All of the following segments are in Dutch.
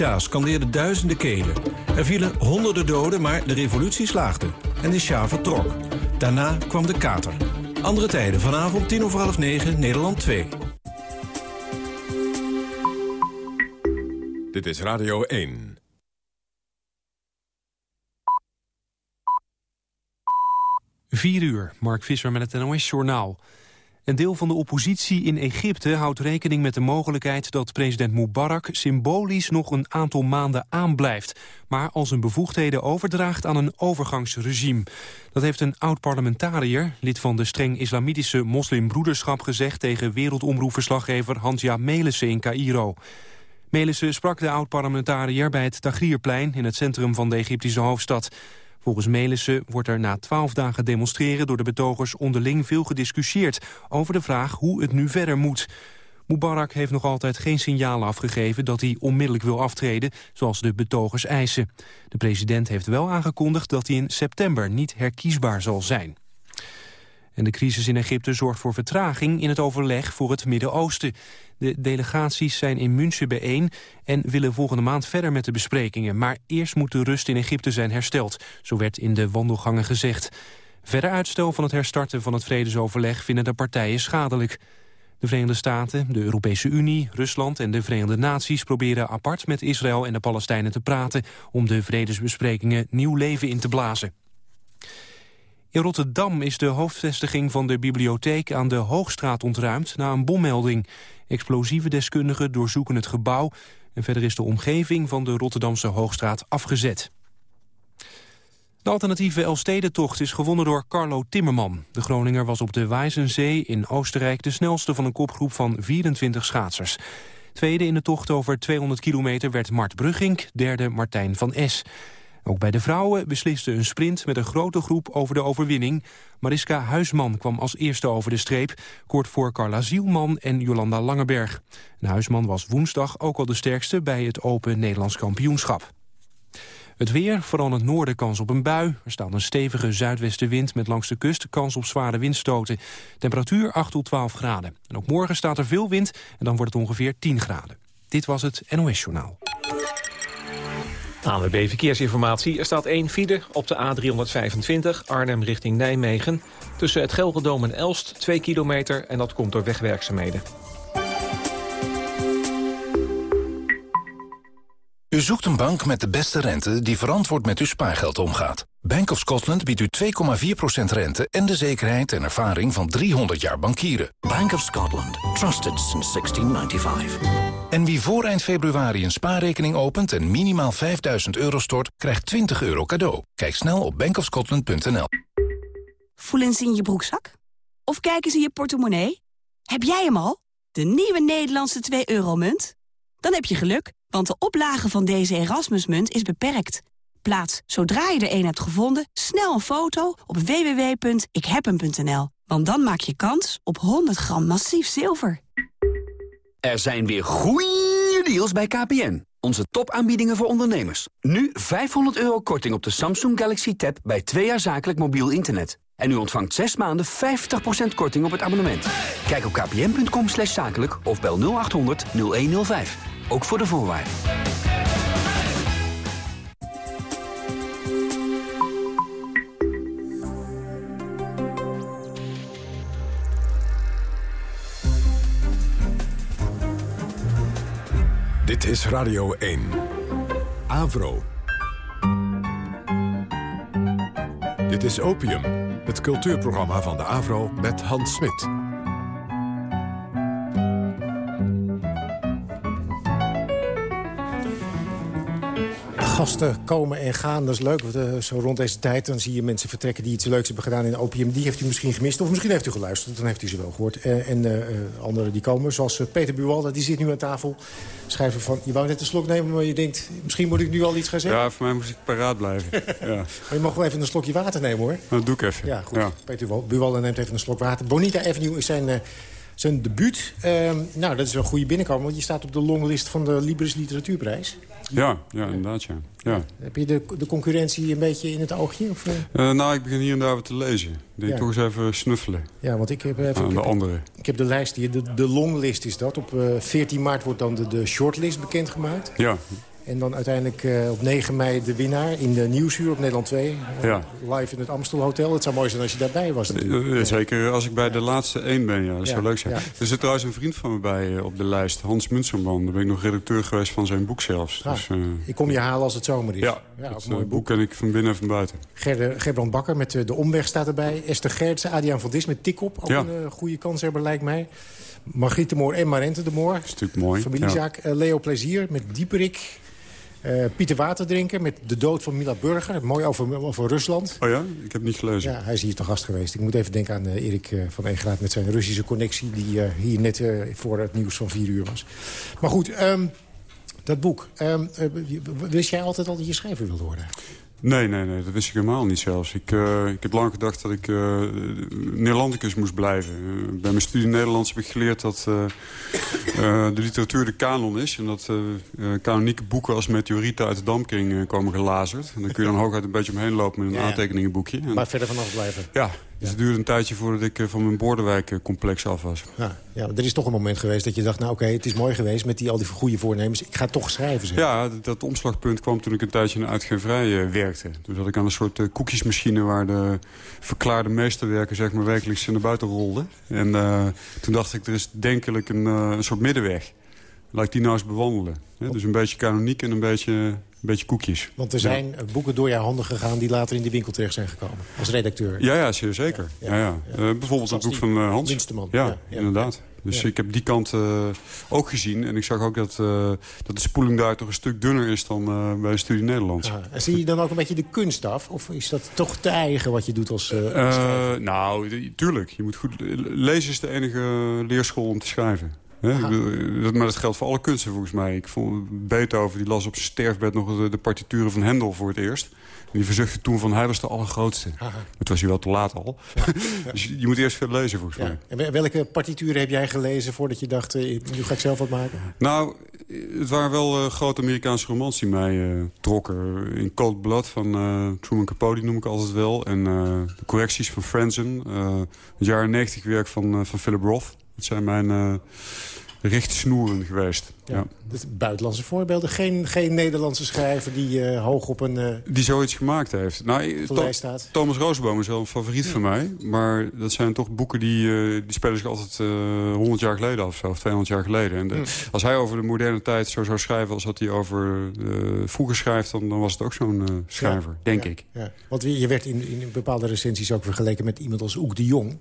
Ja, scandeerden duizenden kelen. Er vielen honderden doden, maar de revolutie slaagde. En de Sjaar vertrok. Daarna kwam de kater. Andere tijden, vanavond tien over half negen, Nederland 2. Dit is Radio 1. Vier uur, Mark Visser met het NOS-journaal. Een deel van de oppositie in Egypte houdt rekening met de mogelijkheid dat president Mubarak symbolisch nog een aantal maanden aanblijft, maar al zijn bevoegdheden overdraagt aan een overgangsregime. Dat heeft een oud-parlementariër, lid van de streng islamitische moslimbroederschap, gezegd tegen wereldomroepverslaggever Hansja Melissen in Cairo. Melissen sprak de oud-parlementariër bij het Tagrierplein in het centrum van de Egyptische hoofdstad. Volgens Melissen wordt er na twaalf dagen demonstreren door de betogers onderling veel gediscussieerd over de vraag hoe het nu verder moet. Mubarak heeft nog altijd geen signalen afgegeven dat hij onmiddellijk wil aftreden, zoals de betogers eisen. De president heeft wel aangekondigd dat hij in september niet herkiesbaar zal zijn. En de crisis in Egypte zorgt voor vertraging in het overleg voor het Midden-Oosten. De delegaties zijn in München bijeen en willen volgende maand verder met de besprekingen. Maar eerst moet de rust in Egypte zijn hersteld, zo werd in de wandelgangen gezegd. Verder uitstel van het herstarten van het vredesoverleg vinden de partijen schadelijk. De Verenigde Staten, de Europese Unie, Rusland en de Verenigde Naties proberen apart met Israël en de Palestijnen te praten om de vredesbesprekingen nieuw leven in te blazen. In Rotterdam is de hoofdvestiging van de bibliotheek aan de Hoogstraat ontruimd na een bommelding. Explosieve deskundigen doorzoeken het gebouw en verder is de omgeving van de Rotterdamse Hoogstraat afgezet. De alternatieve Elfstedentocht is gewonnen door Carlo Timmerman. De Groninger was op de Wijzenzee in Oostenrijk de snelste van een kopgroep van 24 schaatsers. Tweede in de tocht over 200 kilometer werd Mart Bruggink, derde Martijn van Es. Ook bij de vrouwen besliste een sprint met een grote groep over de overwinning. Mariska Huisman kwam als eerste over de streep, kort voor Carla Zielman en Jolanda Langeberg. En Huisman was woensdag ook al de sterkste bij het Open Nederlands kampioenschap. Het weer, vooral in het noorden kans op een bui. Er staat een stevige zuidwestenwind met langs de kust kans op zware windstoten. Temperatuur 8 tot 12 graden. En ook morgen staat er veel wind en dan wordt het ongeveer 10 graden. Dit was het NOS Journaal. ANWB Verkeersinformatie. Er staat één file op de A325 Arnhem richting Nijmegen. Tussen het Gelredome en Elst 2 kilometer en dat komt door wegwerkzaamheden. U zoekt een bank met de beste rente die verantwoord met uw spaargeld omgaat. Bank of Scotland biedt u 2,4% rente en de zekerheid en ervaring van 300 jaar bankieren. Bank of Scotland. Trusted since 1695. En wie voor eind februari een spaarrekening opent en minimaal 5000 euro stort, krijgt 20 euro cadeau. Kijk snel op bankofscotland.nl. Voelen ze in je broekzak? Of kijken ze in je portemonnee? Heb jij hem al? De nieuwe Nederlandse 2-euro-munt? Dan heb je geluk, want de oplage van deze Erasmusmunt is beperkt. Plaats, zodra je er een hebt gevonden, snel een foto op www.ikhebhem.nl. Want dan maak je kans op 100 gram massief zilver. Er zijn weer goeie deals bij KPN. Onze topaanbiedingen voor ondernemers. Nu 500 euro korting op de Samsung Galaxy Tab bij twee jaar zakelijk mobiel internet. En u ontvangt 6 maanden 50% korting op het abonnement. Kijk op kpn.com zakelijk of bel 0800 0105. Ook voor de voorwaarden. Dit is Radio 1. Avro. Dit is Opium, het cultuurprogramma van de Avro met Hans Smit. Gasten komen en gaan. Dat is leuk. Want, uh, zo rond deze tijd dan zie je mensen vertrekken die iets leuks hebben gedaan in Opium. Die heeft u misschien gemist. Of misschien heeft u geluisterd. Dan heeft u ze wel gehoord. Uh, en uh, anderen die komen. Zoals Peter Buwalda. Die zit nu aan tafel. Schrijver van... Je wou net een slok nemen, maar je denkt... Misschien moet ik nu al iets gaan zeggen. Ja, voor mij moest ik paraat blijven. ja. Maar je mag wel even een slokje water nemen, hoor. Dat doe ik even. Ja, goed. Peter Buwalda neemt even een slok water. Bonita Avenue is zijn zijn debuut. Uh, nou, dat is wel een goede binnenkomen, want je staat op de longlist van de Libris Literatuurprijs. Ja, ja inderdaad, ja. ja. Heb je de, de concurrentie een beetje in het oogje? Of, uh, nou, ik begin hier en daar wat te lezen. Ik ja. toch eens even snuffelen. Ja, want ik heb even... De heb, andere. Ik heb de lijst hier, de, de longlist is dat. Op uh, 14 maart wordt dan de, de shortlist bekendgemaakt. Ja. En dan uiteindelijk uh, op 9 mei de winnaar in de Nieuwsuur op Nederland 2. Uh, ja. Live in het Amstel Hotel. Het zou mooi zijn als je daarbij was uh, zeker als ik bij de laatste één ben, ja. Dat zou leuk zijn. Er zit trouwens een vriend van me bij op de lijst. Hans Munsterman. Daar ben ik nog redacteur geweest van zijn boek zelfs. Ah, dus, ik kom je halen als het zomer is. Ja, het mooi boek ken ik van binnen en van buiten. Ger Gerbrand Bakker met De Omweg staat erbij. Esther Gertsen, Adriaan van Dis met Tikop. Ook een goede kanshebber lijkt mij. Margriet de Moor en Marente de Moor. Dat is natuurlijk mooi. Familiezaak. Leo Plezier met Dieperik. Uh, Pieter Waterdrinker met de dood van Mila Burger. Mooi over, over Rusland. Oh ja? Ik heb niet gelezen. Ja, hij is hier te gast geweest. Ik moet even denken aan uh, Erik uh, van Eegelaat met zijn Russische connectie... die hier net voor het nieuws van vier uur was. Maar goed, um, dat boek. Um, wist jij altijd al dat je schrijver wilde worden? Nee, nee, nee, dat wist ik helemaal niet zelfs. Ik, uh, ik heb lang gedacht dat ik uh, Nederlandicus moest blijven. Uh, bij mijn studie Nederlands heb ik geleerd dat de literatuur de kanon is. En dat kanonieke boeken als meteorieten uit de dampkring komen gelazerd. En dan kun je dan hooguit een beetje omheen lopen met een ja, aantekeningenboekje. En, maar verder vanaf blijven. Ja, dus het duurde een tijdje voordat ik van mijn Bordewijk-complex af was. Ja, ja, er is toch een moment geweest dat je dacht... nou oké, okay, het is mooi geweest met die, al die goede voornemens. Ik ga toch schrijven. Zeg. Ja, dat, dat, omslagpunt kwam toen ik een tijdje in de uitgeverij werkte. Toen zat ik aan een soort uh, koekjesmachine... waar de verklaarde meesterwerken zeg maar, wekelijks naar buiten rolden. En uh, toen dacht ik, er is denkelijk een, een soort middenweg. Laat ik die nou eens bewandelen. Hè? Dus een beetje kanoniek en een beetje, beetje koekjes. Want er zijn ja. boeken door jouw handen gegaan... die later in de winkel terecht zijn gekomen, als redacteur. Ja, ja zeer zeker. Ja, ja, ja. Uh, bijvoorbeeld het boek van uh, Hans. Winsterman. Ja, inderdaad. Dus ik heb die kant ook gezien. En ik zag ook dat, dat de spoeling daar toch een stuk dunner is dan bij studie Nederlands. En zie je dan ook een beetje de kunst af? Of is dat toch te eigen wat je doet als, als Nou, tuurlijk. Je moet goed... Lezen is de enige leerschool om te schrijven. Maar dat geldt voor alle kunsten volgens mij. Ik vond Beethoven die las op zijn sterfbed nog de, de partituren van Hendel voor het eerst. En die verzuchtte toen van hij was de allergrootste. Aha. Het was hij wel te laat al. Ja. dus je moet eerst veel lezen volgens mij. En welke partituren heb jij gelezen voordat je dacht... Uh, nu ga ik zelf wat maken? Nou, het waren wel uh, grote Amerikaanse romans die mij uh, trokken. In Cold Blood van Truman Capote noem ik altijd wel. En de correcties van Franzen. het jaren 90 werk van, van Philip Roth. Dat zijn mijn richtsnoeren geweest. Ja, ja. buitenlandse voorbeelden. Geen, geen Nederlandse schrijver die uh, hoog op een... Uh, die zoiets gemaakt heeft. Nou, to staat. Thomas Roosboom is wel een favoriet ja. van mij. Maar dat zijn toch boeken die, die spelen zich altijd 100 jaar geleden af. Of 200 jaar geleden. En de, als hij over de moderne tijd zo zou schrijven... als dat hij over vroeger schrijft... Dan, dan was het ook zo'n schrijver, denk ik. Ja. Want je werd in, in bepaalde recensies ook vergeleken met iemand als Oek de Jong.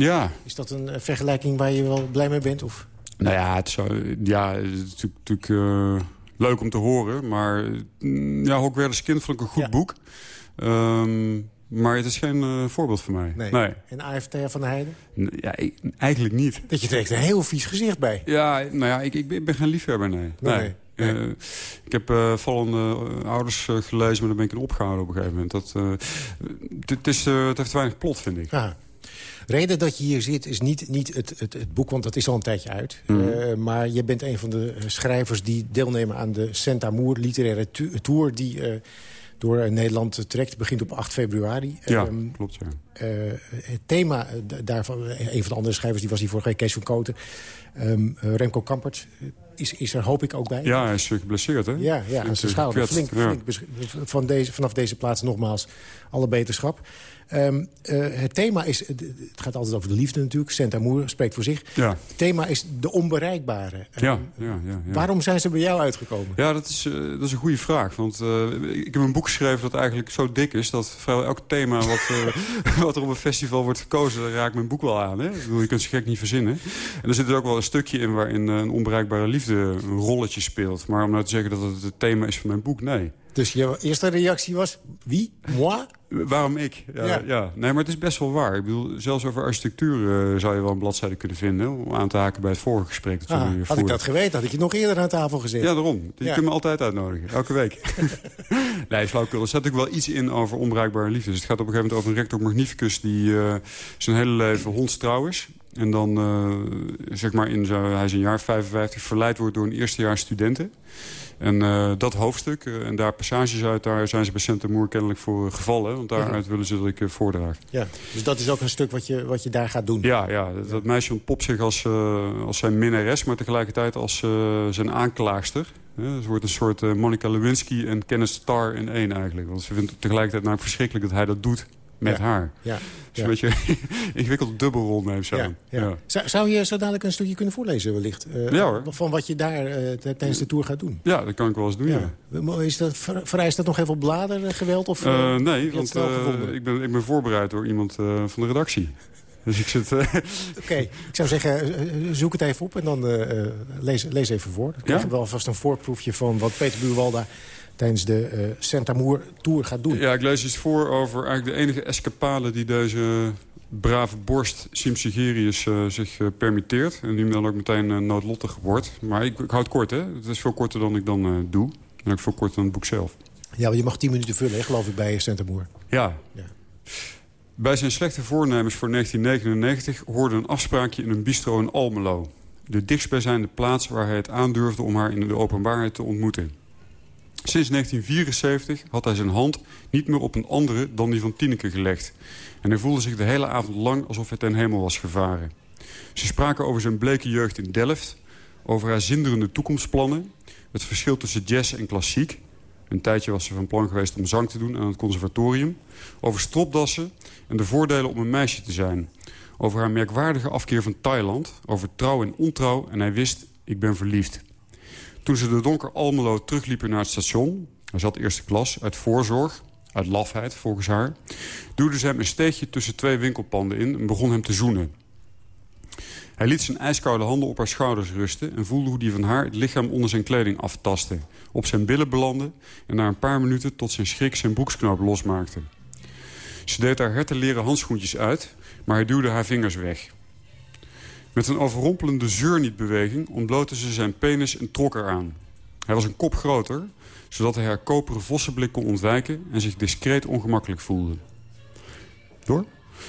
Ja. Is dat een vergelijking waar je wel blij mee bent? Of... Nou ja, het, zou, ja, het is natuurlijk, uh, leuk om te horen. Maar mm, ja, Hogwarts kind vond ik een goed ja. boek. Um, maar het is geen uh, voorbeeld voor mij. Nee. nee. En AFT van de Heide? Ja, ik, eigenlijk niet. Dat je trekt een heel vies gezicht bij. Ja, nou ja, ik, ik ben geen liefhebber, nee. nee. nee. Nee. Uh, ik heb uh, vallende ouders gelezen, maar dan ben ik in opgehouden op een gegeven moment. Dat, het, is, het heeft weinig plot, vind ik. Ah reden dat je hier zit is niet, niet het, het, het boek, want dat is al een tijdje uit. Mm. Uh, maar je bent een van de schrijvers die deelnemen aan de Saint Amour literaire tour... die uh, door Nederland trekt, begint op 8 februari. Ja, um, klopt, ja. Uh, het thema daarvan, een van de andere schrijvers, die was hier vorige week, Kees van Koten... Um, Remco Kampert is, is er hoop ik ook bij. Ja, hij is geblesseerd, hè? Ja, ja aan zijn schouder. Flink, flink van deze, vanaf deze plaats nogmaals alle beterschap. Um, uh, het thema is, het gaat altijd over de liefde natuurlijk. Saint Amour spreekt voor zich. Ja. Het thema is de onbereikbare. Um, ja, ja, ja, ja, Waarom zijn ze bij jou uitgekomen? Ja, dat is, uh, dat is een goede vraag. Want uh, ik heb een boek geschreven dat eigenlijk zo dik is... dat vrijwel elk thema wat, wat er op een festival wordt gekozen... daar raakt mijn boek wel aan. Hè? Ik bedoel, je kunt ze gek niet verzinnen. En er zit er ook wel een stukje in waarin een onbereikbare liefde een rolletje speelt. Maar om nou te zeggen dat het het thema is van mijn boek, nee. Dus je eerste reactie was, wie? Moi? Waarom ik? Ja, ja. ja, Nee, maar het is best wel waar. Ik bedoel, zelfs over architectuur uh, zou je wel een bladzijde kunnen vinden... om aan te haken bij het vorige gesprek. Dat ah, had ik dat geweten, had ik je nog eerder aan tafel gezet. Ja, daarom. Je ja. kunt me altijd uitnodigen, elke week. nee, flauwkul. Er zet natuurlijk wel iets in over onbruikbare liefde. Dus het gaat op een gegeven moment over een rector magnificus... die uh, zijn hele leven hondstrouw is. En dan, uh, zeg maar, in zo, hij is een jaar 55 verleid wordt door een eerstejaars studenten. En uh, dat hoofdstuk uh, en daar passages uit, daar zijn ze bij Saint-Amour kennelijk voor gevallen. Want daaruit ja. willen ze dat ik voordraag. Ja, dus dat is ook een stuk wat je, wat je daar gaat doen? Ja, ja dat, dat meisje ontpopt zich als, als zijn minnares, maar tegelijkertijd als zijn aanklaagster. Het wordt een soort uh, Monica Lewinsky en Kenneth Starr in één eigenlijk. Want ze vindt het tegelijkertijd nou verschrikkelijk dat hij dat doet met haar. Ja. Dus een beetje ingewikkeld dubbelrol neemt zo. Ja, ja. Zou, zou, je zo dadelijk een stukje kunnen voorlezen wellicht? Uh, ja hoor. Van wat je daar uh, tijdens de tour gaat doen? Ja, dat kan ik wel eens doen, ja. Is dat, vereist dat nog even bladergeweld? Of, nee, want ik, ben, ik ben voorbereid door iemand van de redactie. Dus ik zit... Oké, ik zou zeggen, zoek het even op en dan lees, lees even voor. Dan krijg je wel vast een voorproefje van wat Peter Buurwalda tijdens de uh, Santa Moor Tour gaat doen. Ja, ik lees iets voor over eigenlijk de enige escapade die deze brave borst Simsigerius uh, zich uh, permitteert. En die dan ook meteen noodlottig wordt. Maar ik, ik, houd kort, hè. Het is veel korter dan ik dan doe. En ook veel korter dan het boek zelf. Ja, maar je mag tien minuten vullen, geloof ik, bij Santa Moor. Ja. ja. Bij zijn slechte voornemens voor 1999 hoorde een afspraakje in een bistro in Almelo. De dichtstbijzijnde plaats waar hij het aandurfde om haar in de openbaarheid te ontmoeten. Sinds 1974 had hij zijn hand niet meer op een andere dan die van Tineke gelegd. En hij voelde zich de hele avond lang alsof hij ten hemel was gevaren. Ze spraken over zijn bleke jeugd in Delft, over haar zinderende toekomstplannen... het verschil tussen jazz en klassiek. Een tijdje was ze van plan geweest om zang te doen aan het conservatorium. Over stropdassen en de voordelen om een meisje te zijn. Over haar merkwaardige afkeer van Thailand. Over trouw en ontrouw. En hij wist, ik ben verliefd. Toen ze de donker Almelo terugliepen naar het station... hij zat eerste klas, uit voorzorg, uit lafheid volgens haar... duwde ze hem een steegje tussen twee winkelpanden in... en begon hem te zoenen. Hij liet zijn ijskoude handen op haar schouders rusten... en voelde hoe die van haar het lichaam onder zijn kleding aftastte... op zijn billen belandde en na een paar minuten tot zijn schrik zijn broeksknoop losmaakte. Ze deed haar hertenleren handschoentjes uit, maar hij duwde haar vingers weg. Met een overrompelende zeurnietbeweging ontblootte ze zijn penis en trok eraan. Hij was een kop groter, zodat hij haar koperen vossenblik kon ontwijken... en zich discreet ongemakkelijk voelde. Door?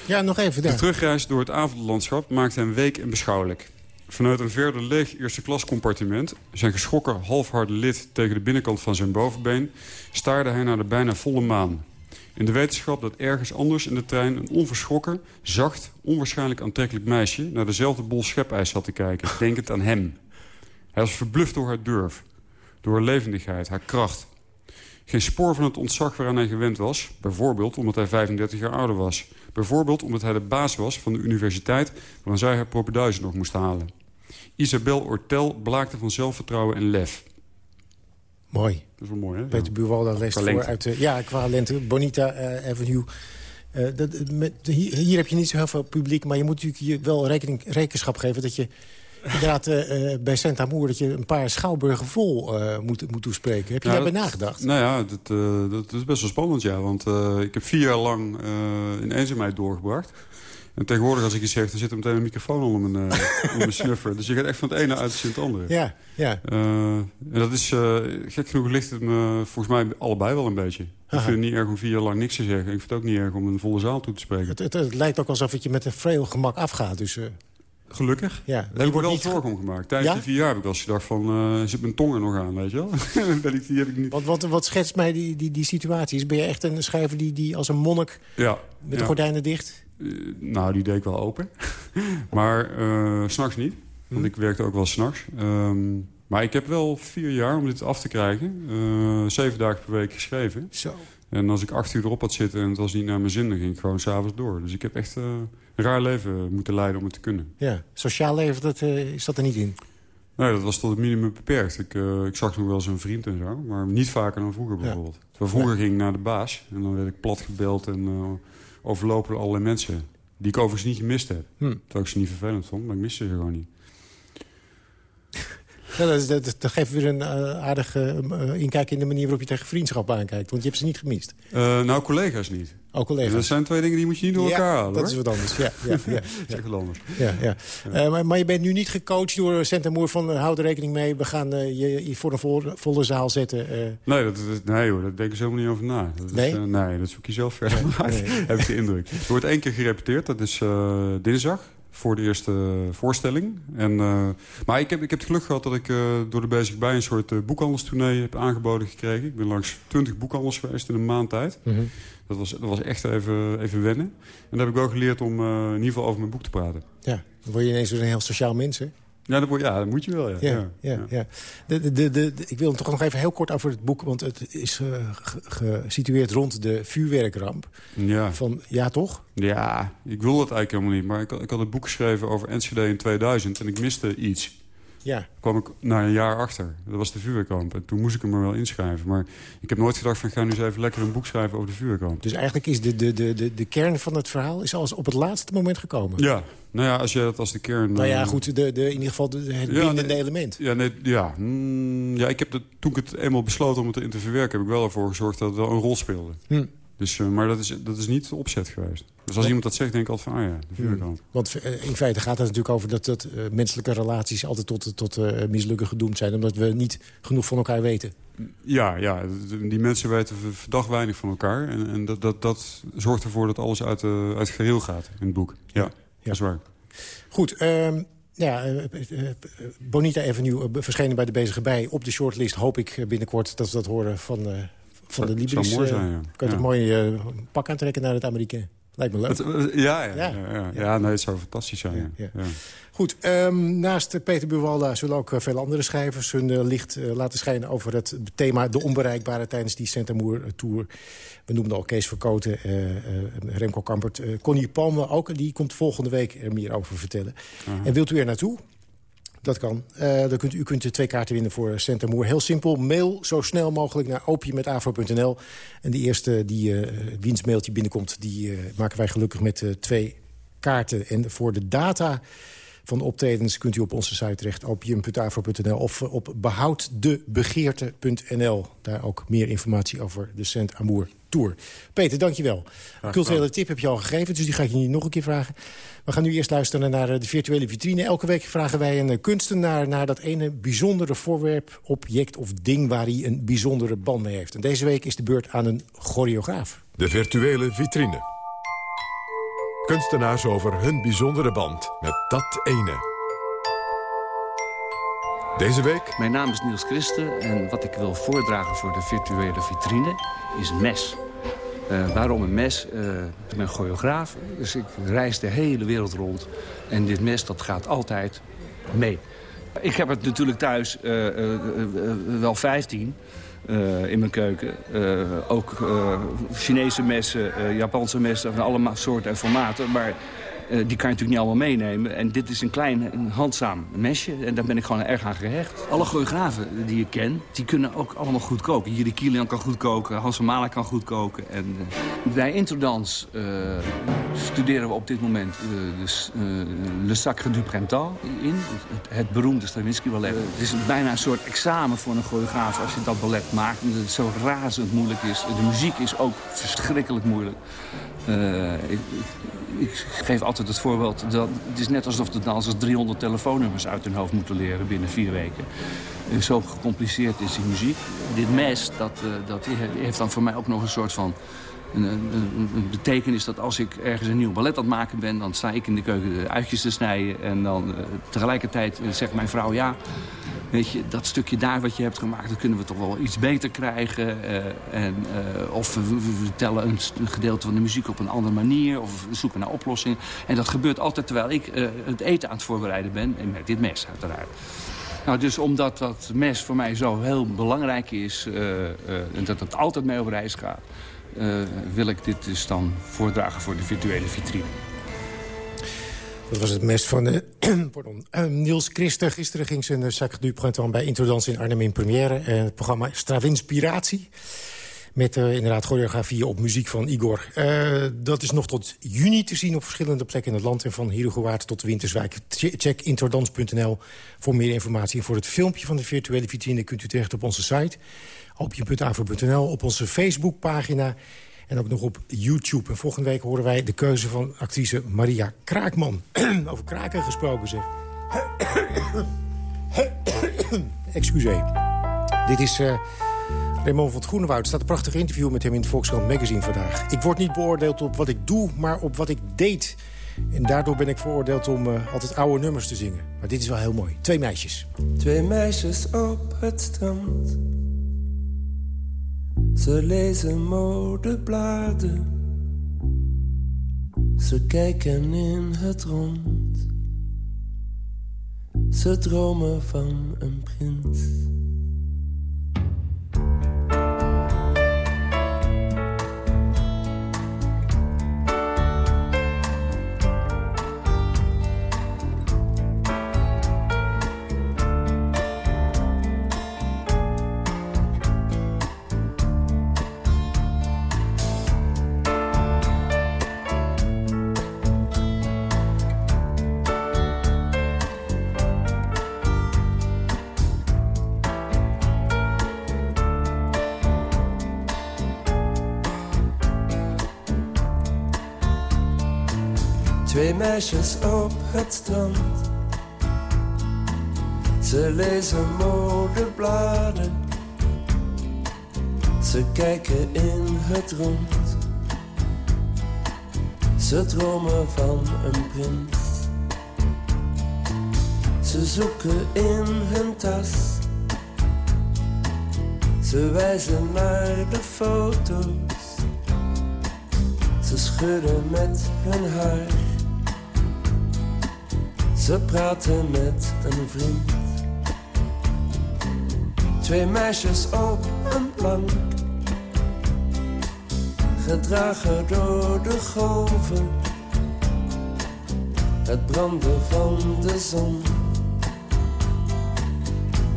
Ja, nog even. De terugreis door het avondlandschap maakte hem week en beschouwelijk. Vanuit een verder leeg eerste klas compartiment... zijn geschrokken halfharde lid tegen de binnenkant van zijn bovenbeen... staarde hij naar de bijna volle maan. In de wetenschap dat ergens anders in de trein een onverschrokken, zacht, onwaarschijnlijk aantrekkelijk meisje naar dezelfde bol schepijs zat te kijken, denkend aan hem. Hij was verbluft door haar durf, door haar levendigheid, haar kracht. Geen spoor van het ontzag waaraan hij gewend was, bijvoorbeeld omdat hij 35 jaar ouder was. Bijvoorbeeld omdat hij de baas was van de universiteit waarvan zij haar propeduizen nog moest halen. Isabel Ortel blaakte van zelfvertrouwen en lef. Mooi. Dat is wel mooi, hè? Peter Buwalda leest voor uit... de ja, qua lente. Bonita uh, Avenue. Uh, dat, met, hier, hier, heb je niet zo heel veel publiek... maar je moet natuurlijk je wel rekening, rekenschap geven... dat je inderdaad uh, bij Sint Amour... dat je een paar schouwburgen vol moet, moet toespreken. Heb je daarbij nagedacht? Nou ja, dat, dat, is best wel spannend, ja. Want ik heb vier jaar lang in eenzaamheid doorgebracht. En tegenwoordig als ik iets zeg, dan zit er meteen een microfoon onder mijn, uh, onder mijn snuffer. Dus je gaat echt van het ene uit het andere. Ja, ja. Uh, en dat is, uh, gek genoeg ligt het me volgens mij allebei wel een beetje. Ik vind het niet erg om vier jaar lang niks te zeggen. Ik vind het ook niet erg om een volle zaal toe te spreken. Het, het, lijkt ook alsof het je met een veel gemak afgaat. Dus, Gelukkig. Ja, Daar heb ik wel zorgen om gemaakt. Tijdens die vier jaar heb ik wel eens gedacht van... Uh, zit mijn tong er nog aan, weet je wel? die heb ik niet... Wat, wat, wat schetst mij die, die, die situatie? Ben je echt een schrijver die, die als een monnik... Ja, met de gordijnen dicht... Eh, nou, die deed ik wel open. maar uh, s'nachts niet. Want hm. ik werkte ook wel s'nachts. Um, maar ik heb wel vier jaar om dit af te krijgen. Uh, zeven dagen per week geschreven. Zo. En als ik acht uur erop had zitten en het was niet naar mijn zin... dan ging ik gewoon s'avonds door. Dus ik heb echt een raar leven moeten leiden om het te kunnen. Ja, sociaal leven, dat, is dat er niet in? Nee, dat was tot het minimum beperkt. Ik, uh, ik zag nog wel eens een vriend en zo. Maar niet vaker dan vroeger bijvoorbeeld. Ja. Vroeger ging ik naar de baas. En dan werd ik plat gebeld en overlopen door allerlei mensen. Die ik overigens niet gemist heb. Hm. Terwijl ik ze niet vervelend vond, maar ik miste ze gewoon niet. Ja, dat, dat, dat, geeft weer een uh, aardige uh, inkijk in de manier waarop je tegen vriendschap aankijkt. Want je hebt ze niet gemist. Uh, nou, collega's niet. Oh, collega's. dat zijn twee dingen die moet je niet door elkaar halen. dat is wat anders. Ja, ja, ja, ja. dat is anders. Ja, ja. Maar, maar, je bent nu niet gecoacht door Centermoer van... houd er rekening mee, we gaan je voor een volle, volle zaal zetten. Nee, dat, nee hoor, daar denken ze helemaal niet over na. Dat nee? Is, nee, dat zoek je zelf verder nee, nee. Heb ik de indruk. Er wordt één keer gerepeteerd, dat is dinsdag voor de eerste voorstelling. En, uh, maar ik heb, ik heb het geluk gehad dat ik uh, door de Bezig Bij... een soort uh, boekhandelstournee heb aangeboden gekregen. Ik ben langs twintig boekhandels geweest in een maand tijd. Mm -hmm. dat, was, dat was echt even, even wennen. En daar heb ik wel geleerd om in ieder geval over mijn boek te praten. Ja, dan word je ineens een heel sociaal mens, hè? Ja, dat, ja, dat moet je wel, ja. ja, ja, ja. De, de, de, ik wil toch nog even heel kort over het boek... want het is uh, gesitueerd rond de vuurwerkramp. Ja. Van, ja, toch? Ja, ik wil dat eigenlijk helemaal niet. Maar ik, ik had een boek geschreven over Enschede in 2000... en ik miste iets. Ja. kwam ik na een jaar achter. Dat was de vuurwerkramp. En toen moest ik hem er wel inschrijven. Maar ik heb nooit gedacht van... ik ga nu eens even lekker een boek schrijven over de vuurwerkramp. Dus eigenlijk is de, de, de, de, de kern van het verhaal... is alles op het laatste moment gekomen? Ja. Nou ja, als je dat als de kern... Nou ja, uh, goed, de, de, in ieder geval de, het ja, bindende element. Ja, nee, ja. Mm, ja ik heb de, toen ik het eenmaal besloten om het in te verwerken... heb ik wel ervoor gezorgd dat het wel een rol speelde. Hm. Dus, uh, maar dat is, dat is niet de opzet geweest. Dus als iemand dat zegt, denk ik altijd van, ah ja, de vuurkant. Want uh, in feite gaat het natuurlijk over dat, dat uh, menselijke relaties... altijd tot, tot mislukken gedoemd zijn. Omdat we niet genoeg van elkaar weten. Ja, ja die mensen weten verdacht weinig van elkaar. En, en dat, dat, dat zorgt ervoor dat alles uit, uit het geheel gaat in het boek. Ja, ja. dat is waar. Goed, um, ja, uh, uh, Bonita Avenue verschenen bij de Bezige Bij. Op de shortlist hoop ik binnenkort dat we dat horen van, van de Libris. Zou mooi zijn, ja. Kan je een mooi pak aantrekken naar het Amerikaan. Lijkt me leuk. Het, ja, ja, ja. Ja, ja, nee, het zou fantastisch zijn. Ja, Goed, um, naast Peter Buwalda zullen ook veel andere schrijvers... hun uh, licht uh, laten schijnen over het thema de onbereikbare... tijdens die Saint-Amour Tour. We noemden al Kees Verkoten, uh, Remco Kampert. Connie Palme ook, die komt volgende week er meer over vertellen. -huh. En wilt u er naartoe? Dat kan. Uh, dan kunt, u kunt twee kaarten winnen voor Saint-Amour. Heel simpel, mail zo snel mogelijk naar opiumetafro.nl. En de eerste die uh, wiens mailtje binnenkomt... die uh, maken wij gelukkig met twee kaarten. En voor de data van de optredens kunt u op onze site terecht... opium.afro.nl of op behouddebegeerte.nl. Daar ook meer informatie over de Saint-Amour Tour. Peter, dankjewel. Culturele tip heb je al gegeven, dus die ga ik je niet nog een keer vragen. We gaan nu eerst luisteren naar de virtuele vitrine. Elke week vragen wij een kunstenaar naar dat ene bijzondere voorwerp, object of ding... waar hij een bijzondere band mee heeft. En deze week is de beurt aan een choreograaf. De virtuele vitrine. Kunstenaars over hun bijzondere band met dat ene. Deze week... Mijn naam is Niels Christen en wat ik wil voordragen voor de virtuele vitrine is mes. Uh, waarom een mes? Uh, ik ben choreograaf, dus ik reis de hele wereld rond. En dit mes dat gaat altijd mee. Ik heb het natuurlijk thuis uh, wel 15 in mijn keuken. ook Chinese messen, Japanse messen, van alle soorten en formaten. Maar die kan je natuurlijk niet allemaal meenemen. En dit is een klein, een handzaam mesje. En daar ben ik gewoon erg aan gehecht. Alle choreografen die ik ken, die kunnen ook allemaal goed koken. Jiri Kilian kan goed koken, Hans van Malen kan goed koken. En uh, bij Introdans uh, studeren we op dit moment dus, Le Sacre du Printemps in. Het, het beroemde Stravinsky ballet. het is bijna een soort examen voor een choreograaf als je dat ballet maakt. Omdat het zo razend moeilijk is. De muziek is ook verschrikkelijk moeilijk. ik, ik geef altijd het voorbeeld, dat het is net alsof de dansers 300 telefoonnummers uit hun hoofd moeten leren binnen vier weken. En zo gecompliceerd is die muziek. Dit mes, dat, uh, dat heeft dan voor mij ook nog een soort van... Een, een, betekenis dat als ik ergens een nieuw ballet aan het maken ben... dan sta ik in de keuken de uitjes te snijden. En dan uh, tegelijkertijd zegt mijn vrouw... ja, weet je, dat stukje daar wat je hebt gemaakt... dat kunnen we toch wel iets beter krijgen. Uh, en, of we, vertellen een, een, gedeelte van de muziek op een andere manier. Of we zoeken naar oplossingen. En dat gebeurt altijd terwijl ik het eten aan het voorbereiden ben. En met dit mes uiteraard. Nou, dus omdat dat mes voor mij zo heel belangrijk is... en dat het altijd mee op reis gaat... wil ik dit dus dan voordragen voor de virtuele vitrine. Dat was het mes van uh, pardon, uh, Niels Christen. Gisteren ging zijn Sacre du Printemps bij Introdans in Arnhem in première. Uh, het programma Stravinspiratie. Met uh, inderdaad choreografie op muziek van Igor. Uh, dat is nog tot juni te zien op verschillende plekken in het land. En van Herugewaard tot Winterswijk. Check introdans.nl voor meer informatie. En voor het filmpje van de virtuele vitrine kunt u terecht op onze site. Opium.avro.nl, op onze Facebookpagina... En ook nog op YouTube. En volgende week horen wij de keuze van actrice Maria Kraakman. Over kraken gesproken, zeg. Excuseer. Dit is uh, Raymond van het Groenewoud. Staat een prachtig interview met hem in het Volkskrant Magazine vandaag. Ik word niet beoordeeld op wat ik doe, maar op wat ik deed. En daardoor ben ik veroordeeld om uh, altijd oude nummers te zingen. Maar dit is wel heel mooi. Twee meisjes. Twee meisjes op het strand. Ze lezen modebladen. Ze kijken in het rond. Ze dromen van een prins. Meisjes op het strand. Ze lezen modebladen. Ze kijken in het rond. Ze dromen van een prins. Ze zoeken in hun tas. Ze wijzen naar de foto's. Ze schudden met hun haar. Ze praten met een vriend. Twee meisjes op een plank. Gedragen door de golven. Het branden van de zon.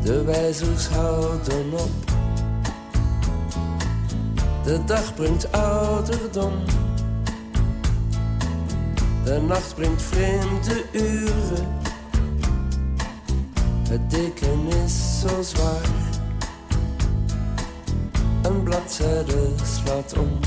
De wijzers houden op. De dag brengt ouderdom. De nacht brengt vreemde uren. Het deken is zo zwaar. Een bladzijde slaat om.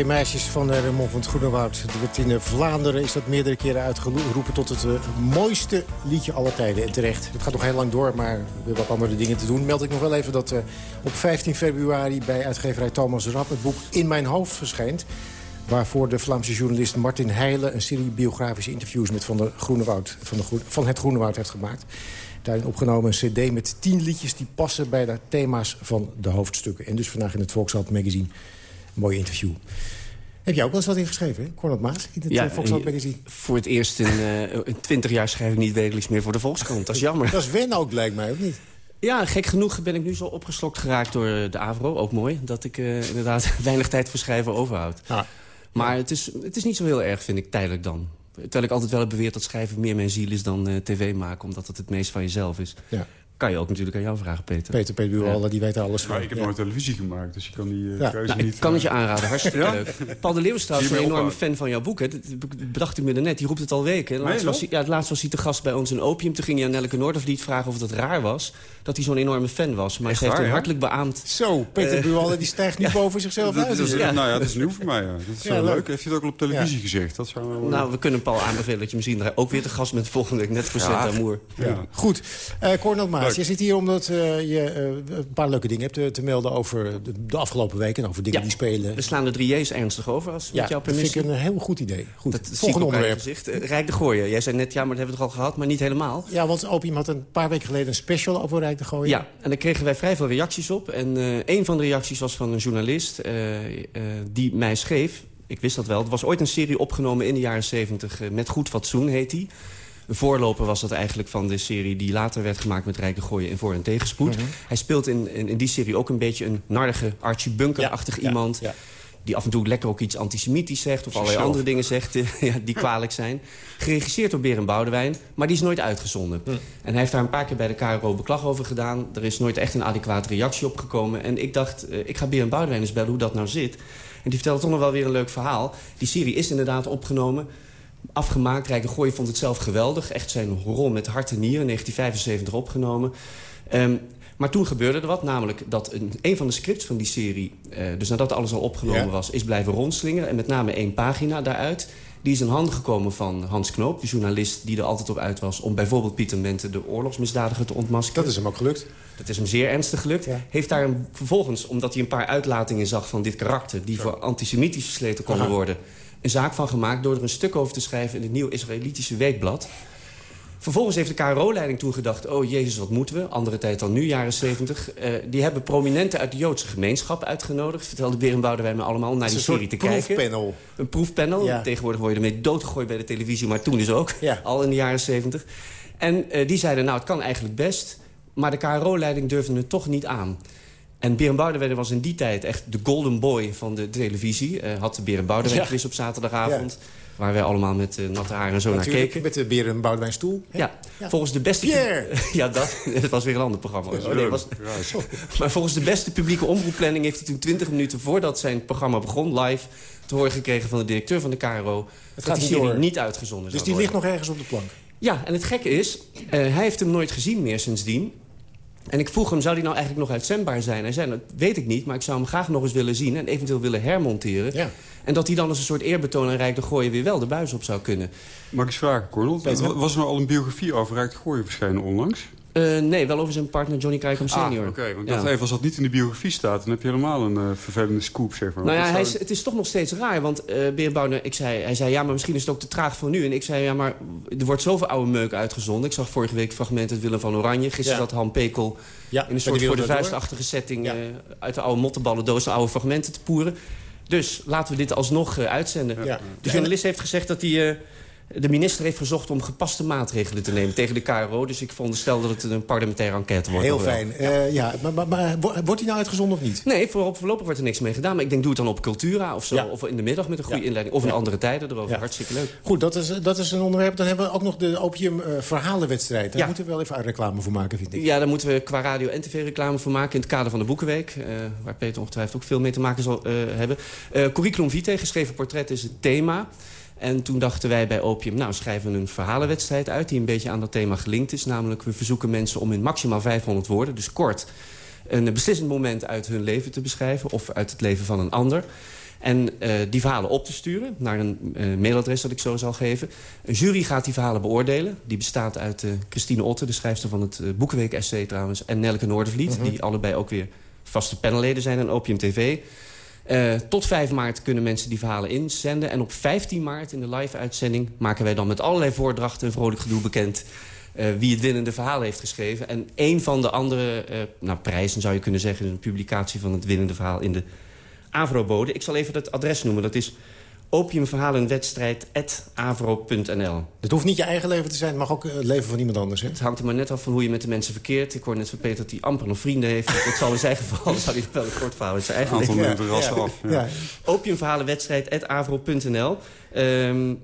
Twee meisjes van de Remond van het Groenewoud. Het werd in Vlaanderen is dat meerdere keren uitgeroepen tot het uh, mooiste liedje aller tijden. En terecht. Het gaat nog heel lang door, maar weer wat andere dingen te doen. Meld ik nog wel even dat uh, op 15 februari bij uitgeverij Thomas Rap... het boek In Mijn Hoofd verschijnt. Waarvoor de Vlaamse journalist Martin Heijlen... een serie biografische interviews met Van, de Groenewoud, van, de, van het Groenewoud heeft gemaakt. Daarin opgenomen een cd met tien liedjes die passen bij de thema's van de hoofdstukken. En dus vandaag in het Volkskrant magazine mooi interview. Heb jij ook wel eens wat ingeschreven, hè? Cornel Maas, in het ja, magazine? Voor het eerst in twintig uh, jaar schrijf ik niet wekelijks meer voor de Volkskrant. Dat is jammer. Dat is wennen ook, lijkt mij, of niet? Ja, gek genoeg ben ik nu zo opgeslokt geraakt door de AVRO. Ook mooi, dat ik uh, inderdaad weinig tijd voor schrijven overhoud. Ah. Maar het is, het is niet zo heel erg, vind ik, tijdelijk dan. Terwijl ik altijd wel heb beweerd dat schrijven meer mijn ziel is dan uh, tv maken... omdat het het meest van jezelf is. Ja kan je ook natuurlijk aan jou vragen, Peter. Peter, Peter Buurwallen, ja. die weet alles van. Maar ik heb nooit televisie gemaakt, dus je kan die uh, ja. keuze nou, niet... Ik kan het je aanraden, hartstikke leuk. Paul de Leeuw is trouwens een enorme fan van jouw boek. Hè. Dat bedacht ik me net, die roept het al weken. Laatst was hij, ja, het laatst was hij te gast bij ons in Opium. Toen ging hij aan Nelke Noordervliet vragen of het raar was... dat hij zo'n enorme fan was. Maar hij heeft hem hartelijk beaamd. Zo, Peter uh, die stijgt niet boven zichzelf uit. Dat is, Nou ja, dat is nieuw voor mij. Dat is wel leuk. Heeft hij het ook al op televisie gezegd? Dat zou nou, we kunnen Paul aanbevelen dat je misschien ook weer te gast bent volgende week. Net voor Cent Amour. Goed. Cornel Je zit hier omdat je uh, een paar leuke dingen hebt te, te melden over de, de, afgelopen weken. Over dingen ja, die spelen. We slaan de drie J's ernstig over, als ja, met jouw permissie. dat vind ik een heel goed idee. Goed. Dat Volgende onderwerp. Gezicht. Rijk de Gooien. Jij zei net, ja, maar dat hebben we toch al gehad, maar niet helemaal. Ja, want Opium had een paar weken geleden een special over Rijk de Gooien. Ja, en daar kregen wij vrij veel reacties op. En uh, een van de reacties was van een journalist die mij schreef... Ik wist dat wel. Er was ooit een serie opgenomen in de jaren 70 met goed fatsoen, heet die. Een voorloper was dat eigenlijk van de serie die later werd gemaakt met Rijke Gooien en Voor- en Tegenspoed. Mm -hmm. Hij speelt in, in, in, die serie ook een beetje een nardige Archie Bunker-achtig ja, iemand. Ja, ja. Die af en toe lekker ook iets antisemitisch zegt of allerlei andere dingen zegt ja, die kwalijk zijn. Geregisseerd door Berend Boudewijn, maar die is nooit uitgezonden. Mm. En hij heeft daar een paar keer bij de KRO beklag over gedaan. Er is nooit echt een adequate reactie op gekomen. En ik dacht, uh, ik ga Berend Boudewijn eens bellen hoe dat nou zit. En die vertelde toch nog wel weer een leuk verhaal. Die serie is inderdaad opgenomen afgemaakt. Rijke Gooi vond het zelf geweldig. Echt zijn rol met hart en nieren in 1975 opgenomen. Um, maar toen gebeurde er wat, namelijk dat een, een van de scripts van die serie... Uh, dus nadat alles al opgenomen ja. was, is blijven rondslingeren. En met name één pagina daaruit. Die is in handen gekomen van Hans Knoop, de journalist die er altijd op uit was... om bijvoorbeeld Pieter Mente, de oorlogsmisdadiger, te ontmaskeren. Dat is hem ook gelukt. Dat is hem zeer ernstig gelukt. Heeft daar vervolgens, omdat hij een paar uitlatingen zag van dit karakter... die voor antisemitisch versleten konden worden... een zaak van gemaakt door er een stuk over te schrijven... in het Nieuw Israëlitische Weekblad. Vervolgens heeft de KRO-leiding toen gedacht... oh jezus, wat moeten we? Andere tijd dan nu, jaren 70. Eh, die hebben prominenten uit de Joodse gemeenschap uitgenodigd. Vertelde Berend Boudewijn me allemaal om naar die een serie te kijken. proefpanel. Een proefpanel. Ja. Tegenwoordig word je ermee doodgegooid bij de televisie... maar toen dus ook, al in de jaren 70. En eh, die zeiden, nou, het kan eigenlijk best... maar de KRO-leiding durfde het toch niet aan. En Berend Boudewijn was in die tijd echt de golden boy van de televisie. Eh, had de Berend Boudewijn Ja. quiz op zaterdagavond... waar wij allemaal met eh, natte haren en zo naar Natuurlijk, keken. met de Beren Boudewijn Stoel. Ja, volgens de beste... Pierre! Ja, dat, dat was weer een ander programma. Ja, Oh, nee, was... Maar volgens de beste publieke omroepplanning... heeft hij toen 20 minuten voordat zijn programma begon... live te horen gekregen van de directeur van de KRO... dat gaat die niet serie niet uitgezonden Dus zou die worden. ligt nog ergens op de plank. Ja, en het gekke is, eh, hij heeft hem nooit gezien meer sindsdien. En ik vroeg hem, zou die nou eigenlijk nog uitzendbaar zijn? Hij zei, dat weet ik niet, maar ik zou hem graag nog eens willen zien... en eventueel willen hermonteren. En dat hij dan als een soort eerbetoon aan Rijk de Gooien... weer wel de buis op zou kunnen. Mag ik eens vragen, Cornel? Was er nou al een biografie over Rijk de Gooien verschenen onlangs? Eh, nee, wel over zijn partner Johnny senior. Ah, oké. want Ja. even, als dat niet in de biografie staat... dan heb je helemaal een eh, vervelende scoop, zeg maar. Nou ja, hij is, het is toch nog steeds raar. Want eh Bouwner, ik zei, hij zei... ja, maar misschien is het ook te traag voor nu. En ik zei, ja, maar er wordt zoveel oude meuk uitgezonden. Ik zag vorige week fragmenten uit Willem van Oranje. Gisteren Ja. zat Han Pekel Ja, in een soort voor de vuistachtige setting... eh, uit de oude mottenballendoos de oude fragmenten te poeren. Dus laten we dit alsnog uitzenden. Ja. De journalist heeft gezegd dat hij... de minister heeft verzocht om gepaste maatregelen te nemen tegen de KRO. Dus ik veronderstel dat het een parlementaire enquête wordt. Heel fijn. Eh, ja, maar, maar, maar wo- wordt die nou uitgezonden of niet? Nee, voorop, voorlopig wordt er niks mee gedaan. Maar ik denk, doe het dan op Cultura of zo. Ja. Of in de middag met een goede Ja. inleiding. Of in andere tijden erover. Hartstikke leuk. Goed, dat is, dat is een onderwerp. Dan hebben we ook nog de Opium eh, verhalenwedstrijd. Daar moeten we wel even reclame voor maken, vind ik. Ja, daar moeten we qua radio en tv reclame voor maken... in het kader van de Boekenweek. eh, waar Peter ongetwijfeld ook veel mee te maken zal hebben. Curriculum vitae, geschreven portret, is het thema. En toen dachten wij bij Opium... nou, schrijven we een verhalenwedstrijd uit... die een beetje aan dat thema gelinkt is. Namelijk, we verzoeken mensen om in maximaal 500 woorden... dus kort, een beslissend moment uit hun leven te beschrijven... of uit het leven van een ander... En eh, die verhalen op te sturen naar een eh, mailadres dat ik zo zal geven. Een jury gaat die verhalen beoordelen. Die bestaat uit eh, Christine Otte, de schrijfster van het Boekenweek-essay trouwens... en Nelke Noordervliet, Mhm. die allebei ook weer vaste panelleden zijn aan Opium TV. Eh, tot 5 maart kunnen mensen die verhalen inzenden. En op 15 maart in de live-uitzending maken wij dan met allerlei voordrachten... en vrolijk gedoe bekend eh, wie het winnende verhaal heeft geschreven. En een van de andere eh, nou, prijzen zou je kunnen zeggen... is een publicatie van het winnende verhaal in de Avrobode. Ik zal even het adres noemen. Dat is opiumverhalenwedstrijd.avro.nl. Het hoeft niet je eigen leven te zijn. Het mag ook eh, het leven van iemand anders. Hè? Het hangt er maar net af van hoe je met de mensen verkeert. Ik hoor net van Peter dat hij amper nog vrienden heeft. Dat zal in zijn geval zou hij wel een kort verhaal in zijn eigen Aantal leven. rassen af. Ja. Ja. Opiumverhalenwedstrijd.avro.nl. Ehm,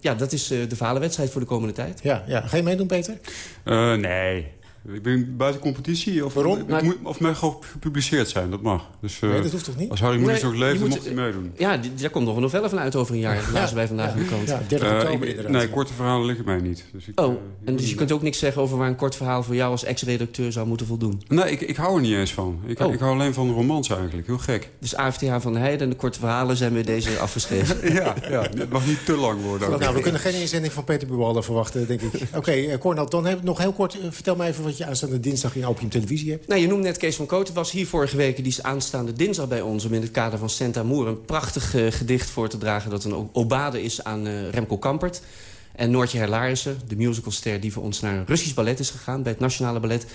ja, dat is eh, de verhalenwedstrijd voor de komende tijd. Ja, ja. Ga je meedoen, Peter? Eh, nee. Ik ben buiten competitie. Of, Waarom? Het Maar- moet, of mij gewoon gepubliceerd zijn, dat mag. Dus, eh, Nee, dat hoeft toch niet? Als Harry Moeders Nee, nog je leeft, dan mocht hij meedoen. Ja, die- daar komt nog een novelle van uit over een jaar. Dat lazen wij vandaag ja. in de krant. Ja, 30 Eh, oktober inderdaad. nee, korte verhalen liggen mij niet. Dus ik, Oh, eh, en dus je kunt ook niks zeggen over waar een kort verhaal voor jou als ex-redacteur zou moeten voldoen. Nee, ik, ik hou er niet eens van. Ik, Oh. ik hou alleen van romans eigenlijk. Heel gek. Dus AFTH van de Heide en de korte verhalen zijn weer deze afgeschreven. ja, ja, het mag niet te lang worden. ook. Nou, we kunnen geen inzending van Peter Buwalda verwachten, denk ik. Oké, eh, Cornel, dan heb ik nog heel kort... eh, vertel mij even wat je aanstaande dinsdag in Opium Televisie hebt. Nou, je noemt net Kees van Kooten. was hier vorige week. Die is aanstaande dinsdag bij ons. Om in het kader van Santa Moer een prachtig eh, gedicht voor te dragen. Dat een obade is aan eh, Remco Kampert. En Noortje Herlarissen, de musicalster die voor ons naar een Russisch ballet is gegaan. Bij het Nationale Ballet.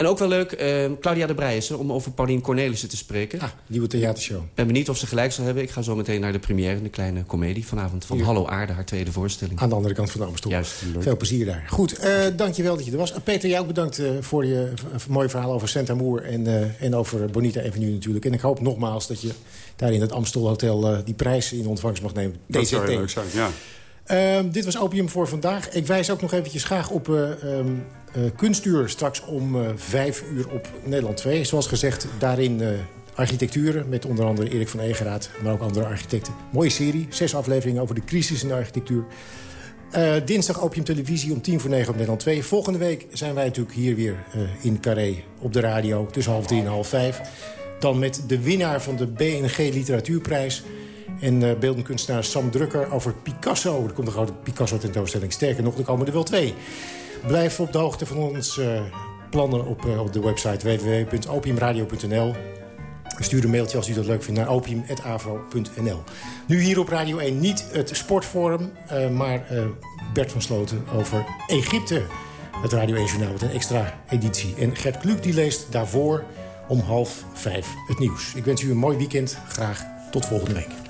En ook wel leuk, eh, Claudia de Breijsen, om over Paulien Cornelissen te spreken. Ah, nieuwe theatershow. Ik ben benieuwd of ze gelijk zal hebben. Ik ga zo meteen naar de première, de kleine komedie vanavond. Van Hier. Hallo Aarde, haar tweede voorstelling. Aan de andere kant van de Amstel. Juist. Veel plezier daar. Goed, eh dankjewel dat je er was. Eh, Peter, jij ook bedankt eh, voor je mooie verhaal over Santa Moer... En, eh, en over Bonita Avenue natuurlijk. En ik hoop nogmaals dat je daar in het Amstel Hotel... die prijs in ontvangst mag nemen. Dat zou DZT. heel leuk zijn, ja. Ehm, dit was Opium voor vandaag. Ik wijs ook nog eventjes graag op eh ehm, eh, Kunstuur straks om eh, vijf uur op Nederland 2. Zoals gezegd, daarin architecturen met onder andere Erik van Egeraat... maar ook andere architecten. Mooie serie, zes afleveringen over de crisis in de architectuur. Dinsdag Opium Televisie om tien voor negen op Nederland 2. Volgende week zijn wij natuurlijk hier weer in Carré op de radio... tussen half drie en half vijf. Dan met de winnaar van de BNG Literatuurprijs... En uh, beeldkunstenaar Sam Drukker over Picasso. Er komt een grote Picasso-tentoonstelling. Sterker nog, er komen er wel twee. Blijf op de hoogte van onze plannen op, op de website www.opiumradio.nl. Stuur een mailtje als u dat leuk vindt naar opium.avro.nl. Nu hier op Radio 1 niet het sportforum, maar Bert van Sloten over Egypte. Het Radio 1 Journaal met een extra editie. En Gert Kluk die leest daarvoor om half vijf het nieuws. Ik wens u een mooi weekend. Graag tot volgende week.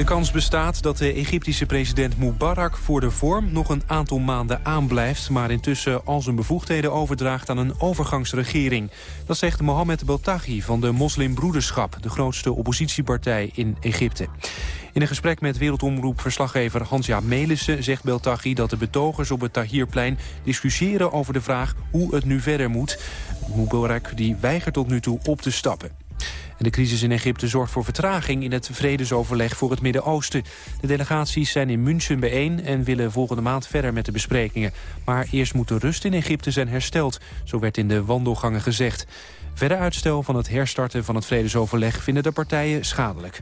De kans bestaat dat de Egyptische president Mubarak voor de vorm nog een aantal maanden aanblijft, maar intussen al zijn bevoegdheden overdraagt aan een overgangsregering. Dat zegt Mohamed Beltaghi van de Moslimbroederschap, de grootste oppositiepartij in Egypte. In een gesprek met wereldomroepverslaggever Hans-Jaap Melissen zegt Beltaghi dat de betogers op het Tahrirplein discussiëren over de vraag hoe het nu verder moet. Mubarak die weigert tot nu toe op te stappen de crisis in Egypte zorgt voor vertraging in het vredesoverleg voor het Midden-Oosten. De delegaties zijn in München bijeen en willen volgende maand verder met de besprekingen. Maar eerst moet de rust in Egypte zijn hersteld, zo werd in de wandelgangen gezegd. Verder uitstel van het herstarten van het vredesoverleg vinden de partijen schadelijk.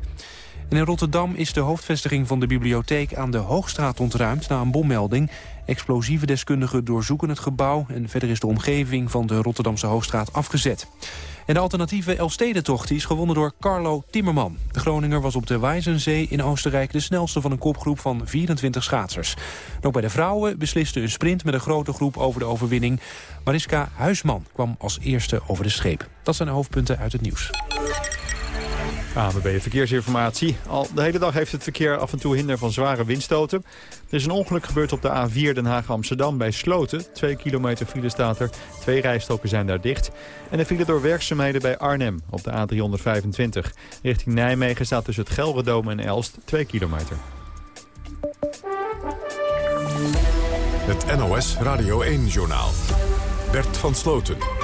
In Rotterdam is de hoofdvestiging van de bibliotheek aan de Hoogstraat ontruimd na een bommelding. Explosieve deskundigen doorzoeken het gebouw en verder is de omgeving van de Rotterdamse Hoogstraat afgezet. En de alternatieve Elfstedentocht is gewonnen door Carlo Timmerman. De Groninger was op de Wijzenzee in Oostenrijk de snelste van een kopgroep van 24 schaatsers. ook bij de vrouwen besliste een sprint met een grote groep over de overwinning. Mariska Huisman kwam als eerste over de streep. Dat zijn de hoofdpunten uit het nieuws. ANWB Verkeersinformatie. Al de hele dag heeft het verkeer af en toe hinder van zware windstoten. Er is een ongeluk gebeurd op de A4 Den Haag-Amsterdam bij Sloten. Twee kilometer file staat er. Twee rijstoken zijn daar dicht. En er file door werkzaamheden bij Arnhem op de A325. Richting Nijmegen staat tussen het Gelredome en Elst 2 kilometer. Het NOS Radio 1-journaal. Bert van Sloten.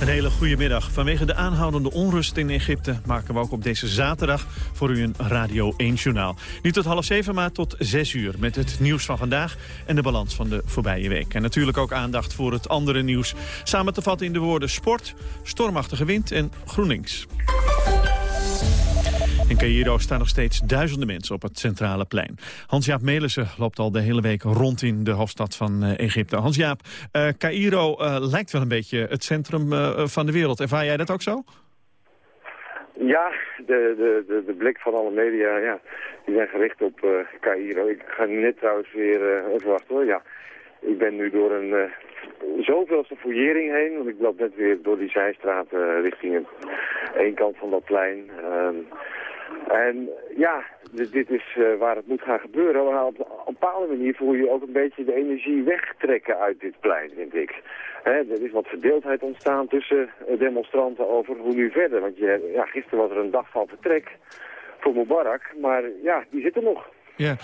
Een hele goede middag. Vanwege de aanhoudende onrust in Egypte maken we ook op deze zaterdag voor u een Radio 1 journaal. Niet tot half zeven, maar tot zes uur met het nieuws van vandaag en de balans van de voorbije week. En natuurlijk ook aandacht voor het andere nieuws. Samen te vatten in de woorden sport, stormachtige wind en GroenLinks. In Cairo staan nog steeds duizenden mensen op het centrale plein. Hans-Jaap Melissen loopt al de hele week rond in de hoofdstad van uh, Egypte. Hans-Jaap, uh, Cairo uh, lijkt wel een beetje het centrum van de wereld. Ervaar jij dat ook zo? Ja, de, de, de, blik van alle media, ja, die zijn gericht op uh. Ik ga net trouwens weer, even wachten hoor, ja. Ik ben nu door een uh, zoveelste fouillering heen, want ik loop net weer door die zijstraat richting een, één kant van dat plein. En ja, dit, dit is uh, waar het moet gaan gebeuren. Maar op, op een bepaalde manier voel je ook een beetje de energie wegtrekken uit dit plein, vind ik. Hè, er is wat verdeeldheid ontstaan tussen demonstranten over hoe nu verder. Want je, ja, gisteren was er een dag van vertrek voor Mubarak, maar ja, die zit er nog. Ja,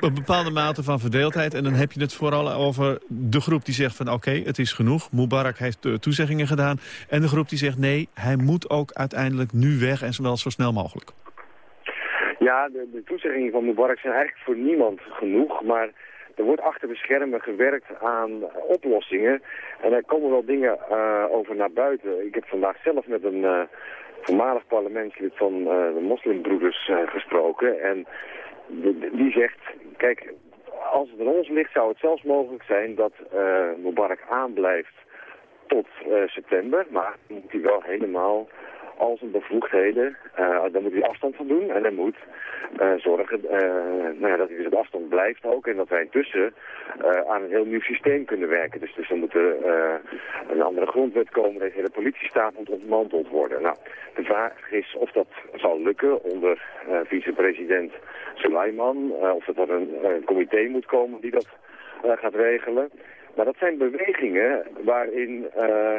een bepaalde mate van verdeeldheid. En dan heb je het vooral over de groep die zegt van oké, het is genoeg. Mubarak heeft toezeggingen gedaan. En de groep die zegt nee, hij moet ook uiteindelijk nu weg en wel zo snel mogelijk. Ja, de, toezeggingen van Mubarak zijn eigenlijk voor niemand genoeg, maar er wordt achter de schermen gewerkt aan oplossingen. En er komen wel dingen uh, over naar buiten. Ik heb vandaag zelf met een uh, voormalig parlementslid van uh, de moslimbroeders gesproken. En die zegt, kijk, als het aan ons ligt zou het zelfs mogelijk zijn dat Mubarak aanblijft tot september. Maar moet hij wel helemaal al zijn bevoegdheden, uh, daar moet hij afstand van doen. En hij moet uh, zorgen uh, nou ja, dat hij dus op afstand blijft ook. En dat wij intussen aan een heel nieuw systeem kunnen werken. Dus, dus er moet een andere grondwet komen. Deze hele politiestaat moet ontmanteld worden. Nou, de vraag is of dat zal lukken onder vicepresident Suleiman. of er een, een comité moet komen die dat gaat regelen. Maar dat zijn bewegingen waarin,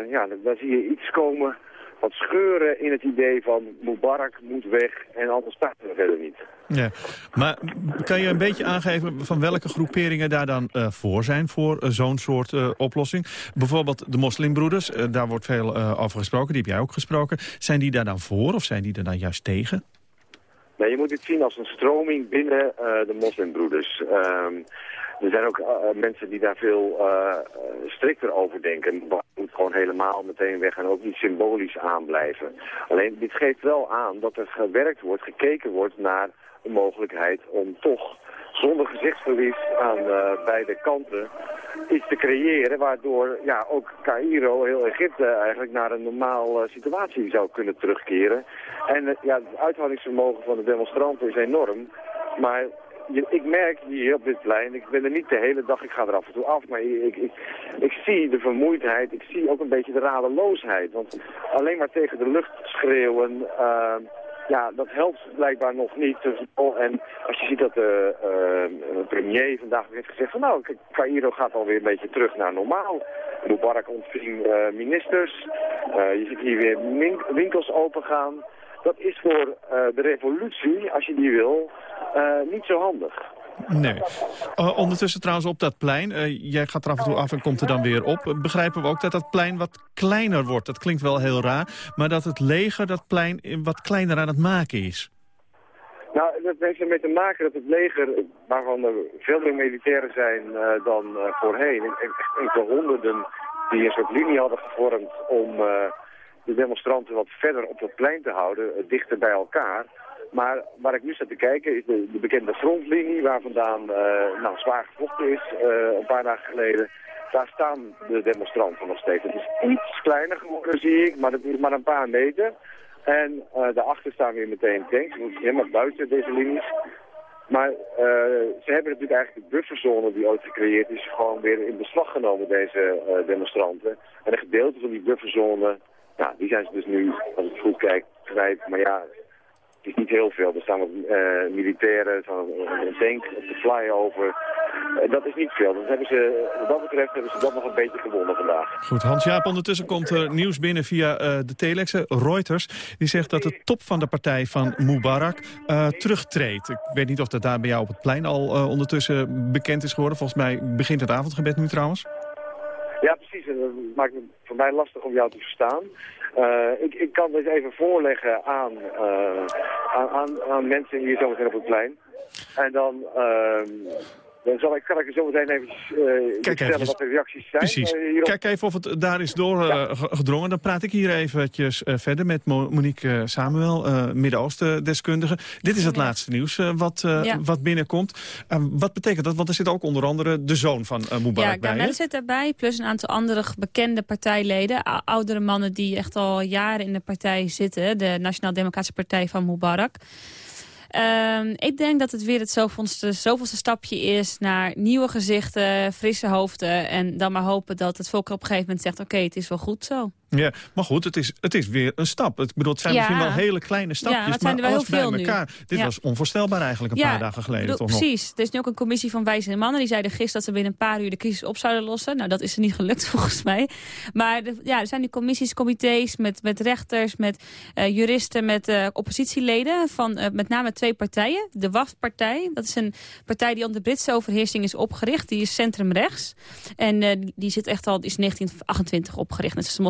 ja, daar zie je iets komen wat scheuren in het idee van Mubarak moet weg en anders staat er verder niet. Ja, maar kan je een beetje aangeven van welke groeperingen daar dan uh, voor zijn voor uh, zo'n soort uh, oplossing? Bijvoorbeeld de moslimbroeders, daar wordt veel over gesproken, die heb jij ook gesproken. Zijn die daar dan voor of zijn die er dan juist tegen? Nee, je moet het zien als een stroming binnen de moslimbroeders. Er zijn ook mensen die daar veel strikter over denken. Het moet gewoon helemaal meteen weg en ook niet symbolisch aanblijven. Alleen, dit geeft wel aan dat er gewerkt wordt, gekeken wordt naar de mogelijkheid om toch zonder gezichtsverlies aan uh, beide kanten iets te creëren waardoor ja, ook Cairo, heel Egypte eigenlijk naar een normaal uh, situatie zou kunnen terugkeren. En uh, ja, het uithoudingsvermogen van de demonstranten is enorm, maar ik merk hier op dit plein, ik ben er niet de hele dag, ik ga er af en toe af, maar ik, ik, ik, zie de vermoeidheid, ik zie ook een beetje de radeloosheid. Want alleen maar tegen de lucht schreeuwen, ja, dat helpt blijkbaar nog niet. Dus, oh, en als je ziet dat de uh, premier vandaag heeft gezegd van nou, Cairo gaat alweer een beetje terug naar normaal. Mubarak ontving uh, ministers. Je ziet hier weer winkels opengaan. Dat is voor de revolutie, als je die wil, niet zo handig. Nee. Uh, ondertussen trouwens op dat plein, uh, jij gaat er af en toe af en komt er dan weer op. begrijpen we ook dat dat plein wat kleiner wordt. Dat klinkt wel heel raar, maar dat het leger dat plein wat kleiner aan het maken is. Nou, dat heeft ermee te maken dat het leger, waarvan er veel meer militairen zijn dan voorheen, enkele honderden die een soort linie hadden gevormd om de demonstranten wat verder op het plein te houden, dichter bij elkaar maar waar ik nu sta te kijken is de, de bekende frontlinie waar vandaan uh, nou, zwaar gevochten is uh, een paar dagen geleden. Daar staan de demonstranten nog steeds. Het is iets kleiner geworden zie ik, maar het is maar een paar meter. En daarachter staan weer meteen tanks, helemaal buiten deze linies. Maar ze hebben natuurlijk eigenlijk de bufferzone die ooit gecreëerd is gewoon weer in beslag genomen, deze demonstranten. En een gedeelte van die bufferzone, nou, die zijn ze dus nu, als ik goed kijk, kwijt. Maar ja, is niet heel veel. Er staan wat uh, militairen, een tank op de flyover. Uh, dat is niet veel. Dat hebben ze, wat dat betreft hebben ze dat nog een beetje gewonnen vandaag. Goed, Hans-Jaap, ondertussen komt er nieuws binnen via uh, de telex. Reuters, die zegt dat de top van de partij van Mubarak terugtreedt. Ik weet niet of dat daar bij jou op het plein al ondertussen bekend is geworden. Volgens mij begint het avondgebed nu trouwens. Ja, precies. En dat maakt het voor mij lastig om jou te verstaan. Uh, ik, ik kan dit even voorleggen aan, uh, aan, aan, aan, mensen hier zometeen op het plein. En dan... Uh, dan zal ik, kan ik er zo meteen even uh, Kijk vertellen wat de reacties zijn. Precies. Uh, Kijk even of het daar is doorgedrongen. Ja. Dan praat ik hier eventjes uh, verder met Monique Samuel, Midden-Oosten-deskundige. Dit is het laatste nieuws wat, ja. wat binnenkomt. wat betekent dat? Want er zit ook onder andere de zoon van Mubarak ja, bij. Ja, zit erbij, plus een aantal andere bekende partijleden. Oudere mannen die echt al jaren in de partij zitten. De Nationaal Democratische Partij van Mubarak. Um, ik denk dat het weer het zoveelste, zoveelste stapje is naar nieuwe gezichten, frisse hoofden. En dan maar hopen dat het volk op een gegeven moment zegt, oké, het is wel goed zo. Ja, maar goed, het is, het is weer een stap. Ik bedoel, het zijn ja. misschien wel hele kleine stapjes, ja, het zijn er wel heel veel bij elkaar. Nu. Dit ja. was onvoorstelbaar eigenlijk een paar dagen geleden. Bedoel, toch precies. Nog? Er is nu ook een commissie van wijze mannen. Die zeiden gisteren dat ze binnen een paar uur de crisis op zouden lossen. Nou, dat is er niet gelukt volgens mij. Maar de, ja, er zijn nu commissies, comité's met, met rechters, met uh, juristen, met uh, oppositieleden van uh, met name twee partijen. De WAF-partij, dat is een partij die onder de Britse overheersing is opgericht. Die is centrumrechts. En die zit echt al, is 1928 opgericht. Dat is de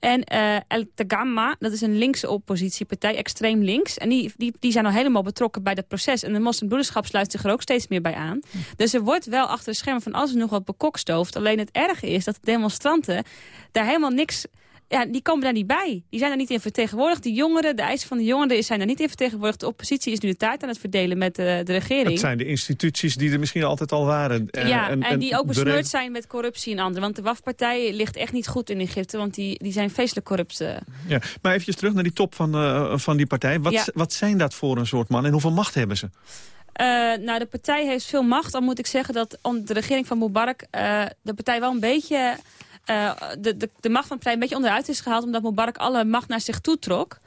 En uh, El Tagama, dat is een linkse oppositiepartij, extreem links. En die, die, die zijn al helemaal betrokken bij dat proces. En de moslimbroederschap sluit zich er ook steeds meer bij aan. Dus er wordt wel achter de schermen van alles nog wat bekokstoofd. Alleen het erge is dat de demonstranten daar helemaal niks ja, die komen daar niet bij. Die zijn er niet in vertegenwoordigd. De jongeren, de eisen van de jongeren zijn daar niet in vertegenwoordigd. De oppositie is nu de taart aan het verdelen met de, de regering. Het zijn de instituties die er misschien altijd al waren. Ja, en, en die ook besmeurd zijn met corruptie en andere. Want de WAF-partij ligt echt niet goed in Egypte. Want die, die zijn vreselijk corrupt. Ja, maar eventjes terug naar die top van, uh, van die partij. Wat, ja. wat zijn dat voor een soort man en hoeveel macht hebben ze? Uh, nou, de partij heeft veel macht. Dan moet ik zeggen dat de regering van Mubarak uh, de partij wel een beetje uh, de, de, de macht van de partij een beetje onderuit is gehaald... omdat Mubarak alle macht naar zich toe trok.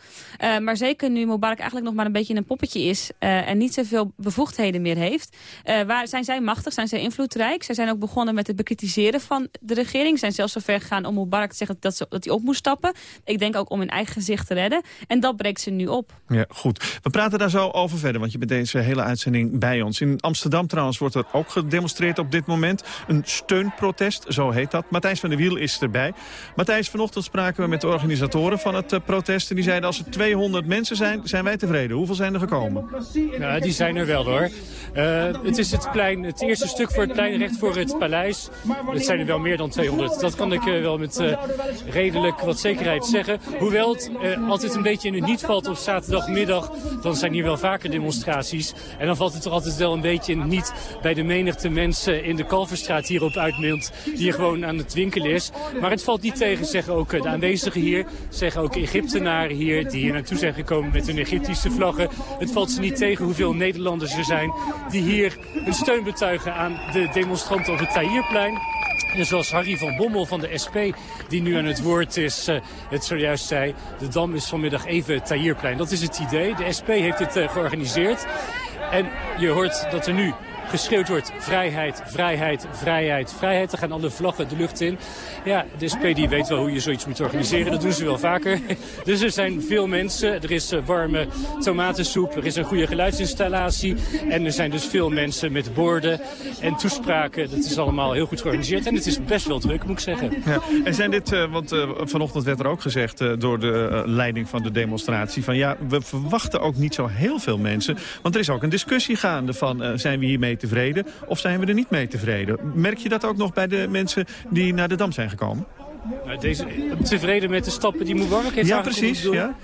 Uh, maar zeker nu Mubarak eigenlijk nog maar een beetje een poppetje is... Uh, en niet zoveel bevoegdheden meer heeft. waar zijn zij machtig? Zijn zij invloedrijk? Zij zijn ook begonnen met het bekritiseren van de regering. Zijn zelfs zo ver gegaan om Mubarak te zeggen dat, ze, dat hij op moest stappen. Ik denk ook om hun eigen gezicht te redden. En dat breekt ze nu op. Ja, goed. We praten daar zo over verder, want je bent deze hele uitzending bij ons. In Amsterdam trouwens wordt er ook gedemonstreerd op dit moment. Een steunprotest, zo heet dat. Matthijs van der Wiel Is erbij. Matthijs, vanochtend spraken we met de organisatoren van het protest. En die zeiden als er 200 mensen zijn, zijn wij tevreden. Hoeveel zijn er gekomen? Nou, die zijn er wel hoor. het is het, plein, het eerste stuk voor het plein recht voor het paleis. Het zijn er wel meer dan 200. Dat kan ik wel met redelijk wat zekerheid zeggen. Hoewel het altijd een beetje in het niet valt op zaterdagmiddag. Dan zijn hier wel vaker demonstraties. En dan valt het er altijd wel een beetje niet bij de menigte mensen in de Kalverstraat hierop uitmailt. Die hier gewoon aan het winkelen is. Maar het valt niet tegen, zeggen ook de aanwezigen hier. Zeggen ook Egyptenaren hier die hier naartoe zijn gekomen met hun Egyptische vlaggen. Het valt ze niet tegen hoeveel Nederlanders er zijn die hier hun steun betuigen aan de demonstranten op het Tahrirplein. En zoals Harry van Bommel van de SP, die nu aan het woord is, uh, het zojuist zei... de Dam is vanmiddag even Tahrirplein. Dat is het idee. De SP heeft dit uh, georganiseerd. En je hoort dat er nu geschreeuwd wordt vrijheid, vrijheid, vrijheid, vrijheid. Er gaan alle vlaggen de lucht in. Ja, de SP die weet wel hoe je zoiets moet organiseren. Dat doen ze wel vaker. Dus er zijn veel mensen. Er is eh, warme tomatensoep. Er is een goede geluidsinstallatie. En er zijn dus veel mensen met borden en toespraken. Dat is allemaal heel goed georganiseerd. En het is best wel druk, moet ik zeggen. Ja. En zijn dit, uh, want uh, vanochtend werd er ook gezegd door de leiding van de demonstratie... van ja, we verwachten ook niet zo heel veel mensen. Want er is ook een discussie gaande van zijn we hiermee tevreden of zijn we er niet mee tevreden? Merk je dat ook nog bij de mensen die naar de Dam zijn gekomen? Nou, deze, tevreden met de stappen die Mubarak heeft Ja, precies. Ja.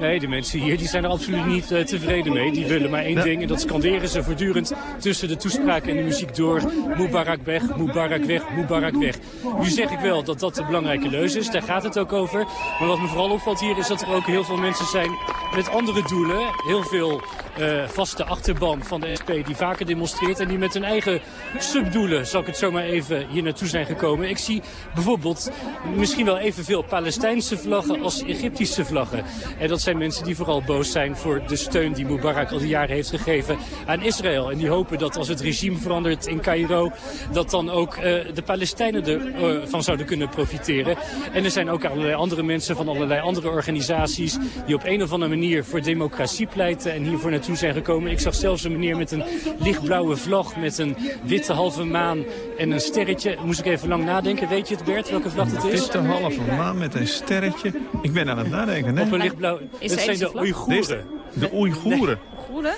Nee, de mensen hier die zijn er absoluut niet uh, tevreden mee. Die willen maar één ding en dat scanderen ze voortdurend tussen de toespraak en de muziek door. Mubarak weg, Mubarak weg, Mubarak weg. Nu zeg ik wel dat dat de belangrijke leus is, daar gaat het ook over. Maar wat me vooral opvalt hier is dat er ook heel veel mensen zijn met andere doelen. Heel veel uh, vaste achterban van de SP die vaker demonstreert en die met hun eigen subdoelen, zal ik het zomaar even hier naartoe zijn gekomen. Ik zie bijvoorbeeld misschien wel evenveel Palestijnse vlaggen als Egyptische vlaggen. En dat zijn mensen die vooral boos zijn voor de steun die Mubarak al die jaren heeft gegeven aan Israël. En die hopen dat als het regime verandert in Cairo, dat dan ook uh, de Palestijnen ervan uh, zouden kunnen profiteren. En er zijn ook allerlei andere mensen van allerlei andere organisaties die op een of andere manier voor democratie pleiten en hiervoor naartoe zijn gekomen. Ik zag zelfs een meneer met een lichtblauwe vlag met een witte halve maan en een sterretje. Moest ik even lang nadenken. Weet je het Bert, welke vlag het is? Witte halve maan met een sterretje. Ik ben aan het nadenken. Op een lichtblauw... Is dat zijn de Oeigoeren. De Oeigoeren.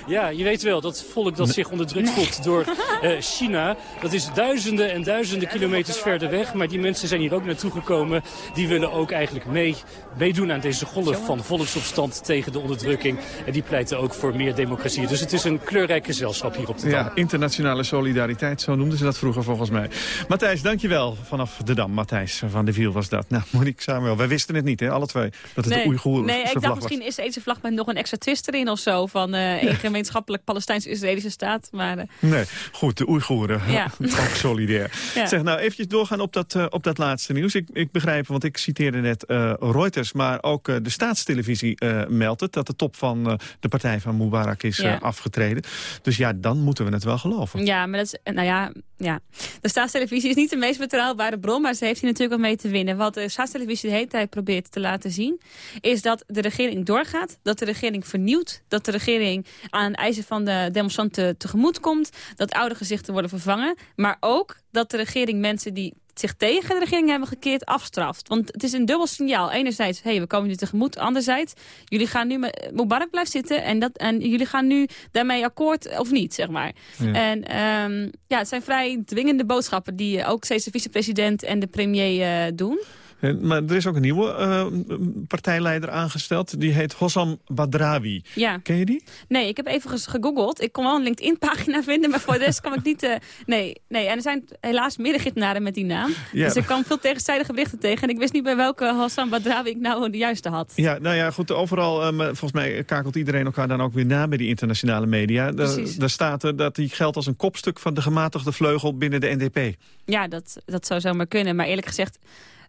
Ja, je weet wel, dat volk dat zich onderdrukt voelt door uh, China. Dat is duizenden en duizenden kilometers verder weg. Maar die mensen zijn hier ook naartoe gekomen. Die willen ook eigenlijk mee, meedoen aan deze golf van volksopstand tegen de onderdrukking. En die pleiten ook voor meer democratie. Dus het is een kleurrijk gezelschap hier op de Dam. Ja, internationale solidariteit, zo noemden ze dat vroeger volgens mij. Matthijs, dankjewel vanaf de Dam. Matthijs van de Viel was dat. Nou, Monique Samuel, wij wisten het niet, hè, alle twee, dat het nee, de Oeigoeren Nee, ik dacht misschien is deze vlag met nog een extra twist erin of zo. Van uh, een gemeenschappelijk Palestijns-Israëlische staat. Maar, uh... Nee, goed, de Oeigoeren, Ja. ook solidair. Ja. Zeg nou, eventjes doorgaan op dat, uh, op dat laatste nieuws. Ik, ik begrijp, want ik citeerde net uh, Reuters, maar ook de staatstelevisie meldt het... dat de top van de partij van Mubarak is Ja. afgetreden. Dus ja, dan moeten we het wel geloven. Ja, maar dat is, nou ja, ja, de staatstelevisie is niet de meest betrouwbare bron, maar ze heeft hier natuurlijk wel mee te winnen. Wat de staatstelevisie de hele tijd probeert te laten zien, is dat de regering doorgaat, dat de regering vernieuwt, dat de regering aan de eisen van de demonstranten tegemoet komt, dat oude gezichten worden vervangen, maar ook dat de regering mensen die zich tegen de regering hebben gekeerd afstraft. Want het is een dubbel signaal. Enerzijds, hey, we komen nu tegemoet. Anderzijds, jullie gaan nu met Mubarak blijven zitten en, dat, en jullie gaan nu daarmee akkoord of niet, zeg maar. Ja. En um, ja, het zijn vrij dwingende boodschappen die ook steeds de vicepresident en de premier uh, doen. Eh, Maar er is ook een nieuwe uh, partijleider aangesteld. Die heet Hossam Badrawi. Ja. Ken je die? Nee, ik heb even gegoogeld. Ik kon wel een LinkedIn-pagina vinden, maar voor de rest kan ik niet... Uh, nee, nee, en er zijn helaas meer Egyptenaren met die naam. Ja. Dus ik kwam veel tegenstrijdige berichten tegen. En ik wist niet bij welke Hossam Badrawi ik nou de juiste had. Ja, nou ja, goed, overal, um, volgens mij kakelt iedereen elkaar dan ook weer na bij die internationale media. Precies. Daar staat er dat die geldt als een kopstuk van de gematigde vleugel binnen de NDP. Ja, dat, dat zou zomaar kunnen. Maar eerlijk gezegd,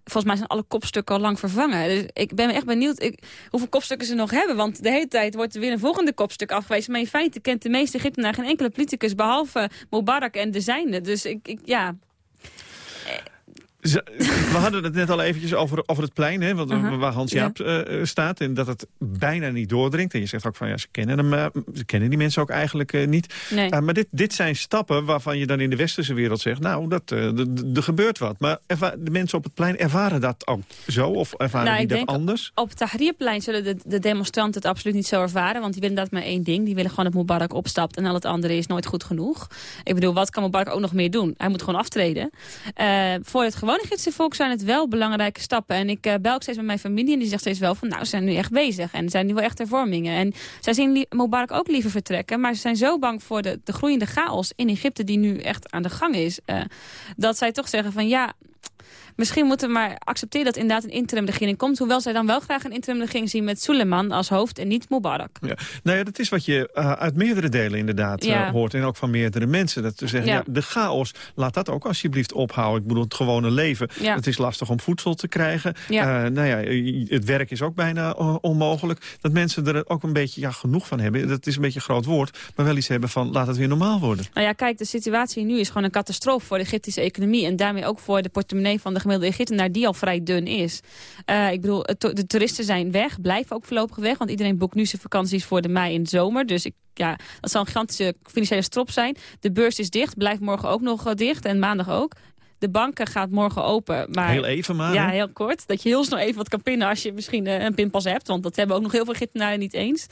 volgens mij zijn alle kopstukken al lang vervangen. Dus ik ben echt benieuwd hoeveel kopstukken ze nog hebben. Want de hele tijd wordt er weer een volgende kopstuk afgewezen. Maar in feite kent de meeste Egyptenaren geen enkele politicus... behalve Mubarak en de zijne. Dus ik, ik ja... We hadden het net al eventjes over, over het plein, hè, want, Uh-huh. waar Hans-Jaap eh, eh, staat. En dat het bijna niet doordringt. En je zegt ook van, ja, ze kennen, hem, eh, ze kennen die mensen ook eigenlijk eh, niet. Nee. Eh, maar dit, dit zijn stappen waarvan je dan in de westerse wereld zegt... nou, dat, eh, er gebeurt wat. Maar de mensen op het plein ervaren dat ook zo? Of ervaren Nou, die ik dat denk anders? Op het Tahrirplein zullen de, de demonstranten het absoluut niet zo ervaren. Want die willen inderdaad maar één ding. Die willen gewoon dat Mubarak opstapt. En al het andere is nooit goed genoeg. Ik bedoel, wat kan Mubarak ook nog meer doen? Hij moet gewoon aftreden. Eh, voor het Egyptische volk zijn het wel belangrijke stappen. En ik eh, bel steeds met mijn familie. En die zegt steeds wel van, nou, ze zijn nu echt bezig. En zijn nu wel echt hervormingen. En zij zien Mubarak ook liever vertrekken. Maar ze zijn zo bang voor de, de groeiende chaos in Egypte... die nu echt aan de gang is. eh, dat zij toch zeggen van, ja... Misschien moeten we maar accepteren dat inderdaad een interimregering komt. Hoewel zij dan wel graag een interimregering zien met Suleiman als hoofd en niet Mubarak. Ja. Nou ja, dat is wat je eh, uit meerdere delen inderdaad eh, hoort. En ook van meerdere mensen. Dat ze zeggen, ja. Ja. de chaos, laat dat ook alsjeblieft ophouden. Ik bedoel, het gewone leven. Ja. Het is lastig om voedsel te krijgen. Eh, nou ja, het werk is ook bijna onmogelijk. Dat mensen er ook een beetje ja, genoeg van hebben. Dat is een beetje een groot woord. Maar wel iets hebben van, laat het weer normaal worden. Nou ja, kijk, de situatie nu is gewoon een catastrofe voor de Egyptische economie. En daarmee ook voor de portemonnee van de gemiddelde Egyptenaar die al vrij dun is. Eh, ik bedoel, de toeristen zijn weg, blijven ook voorlopig weg. Want iedereen boekt nu zijn vakanties voor de mei en zomer. Dus ik, ja, dat zal een gigantische financiële strop zijn. De beurs is dicht, blijft morgen ook nog eh, dicht en maandag ook. De banken gaat morgen open. Maar, Heel even maar, Ja, heel kort. Dat je heel snel even wat kan pinnen als je misschien eh, een pinpas hebt. Want dat hebben ook nog heel veel Egyptenaren niet eens.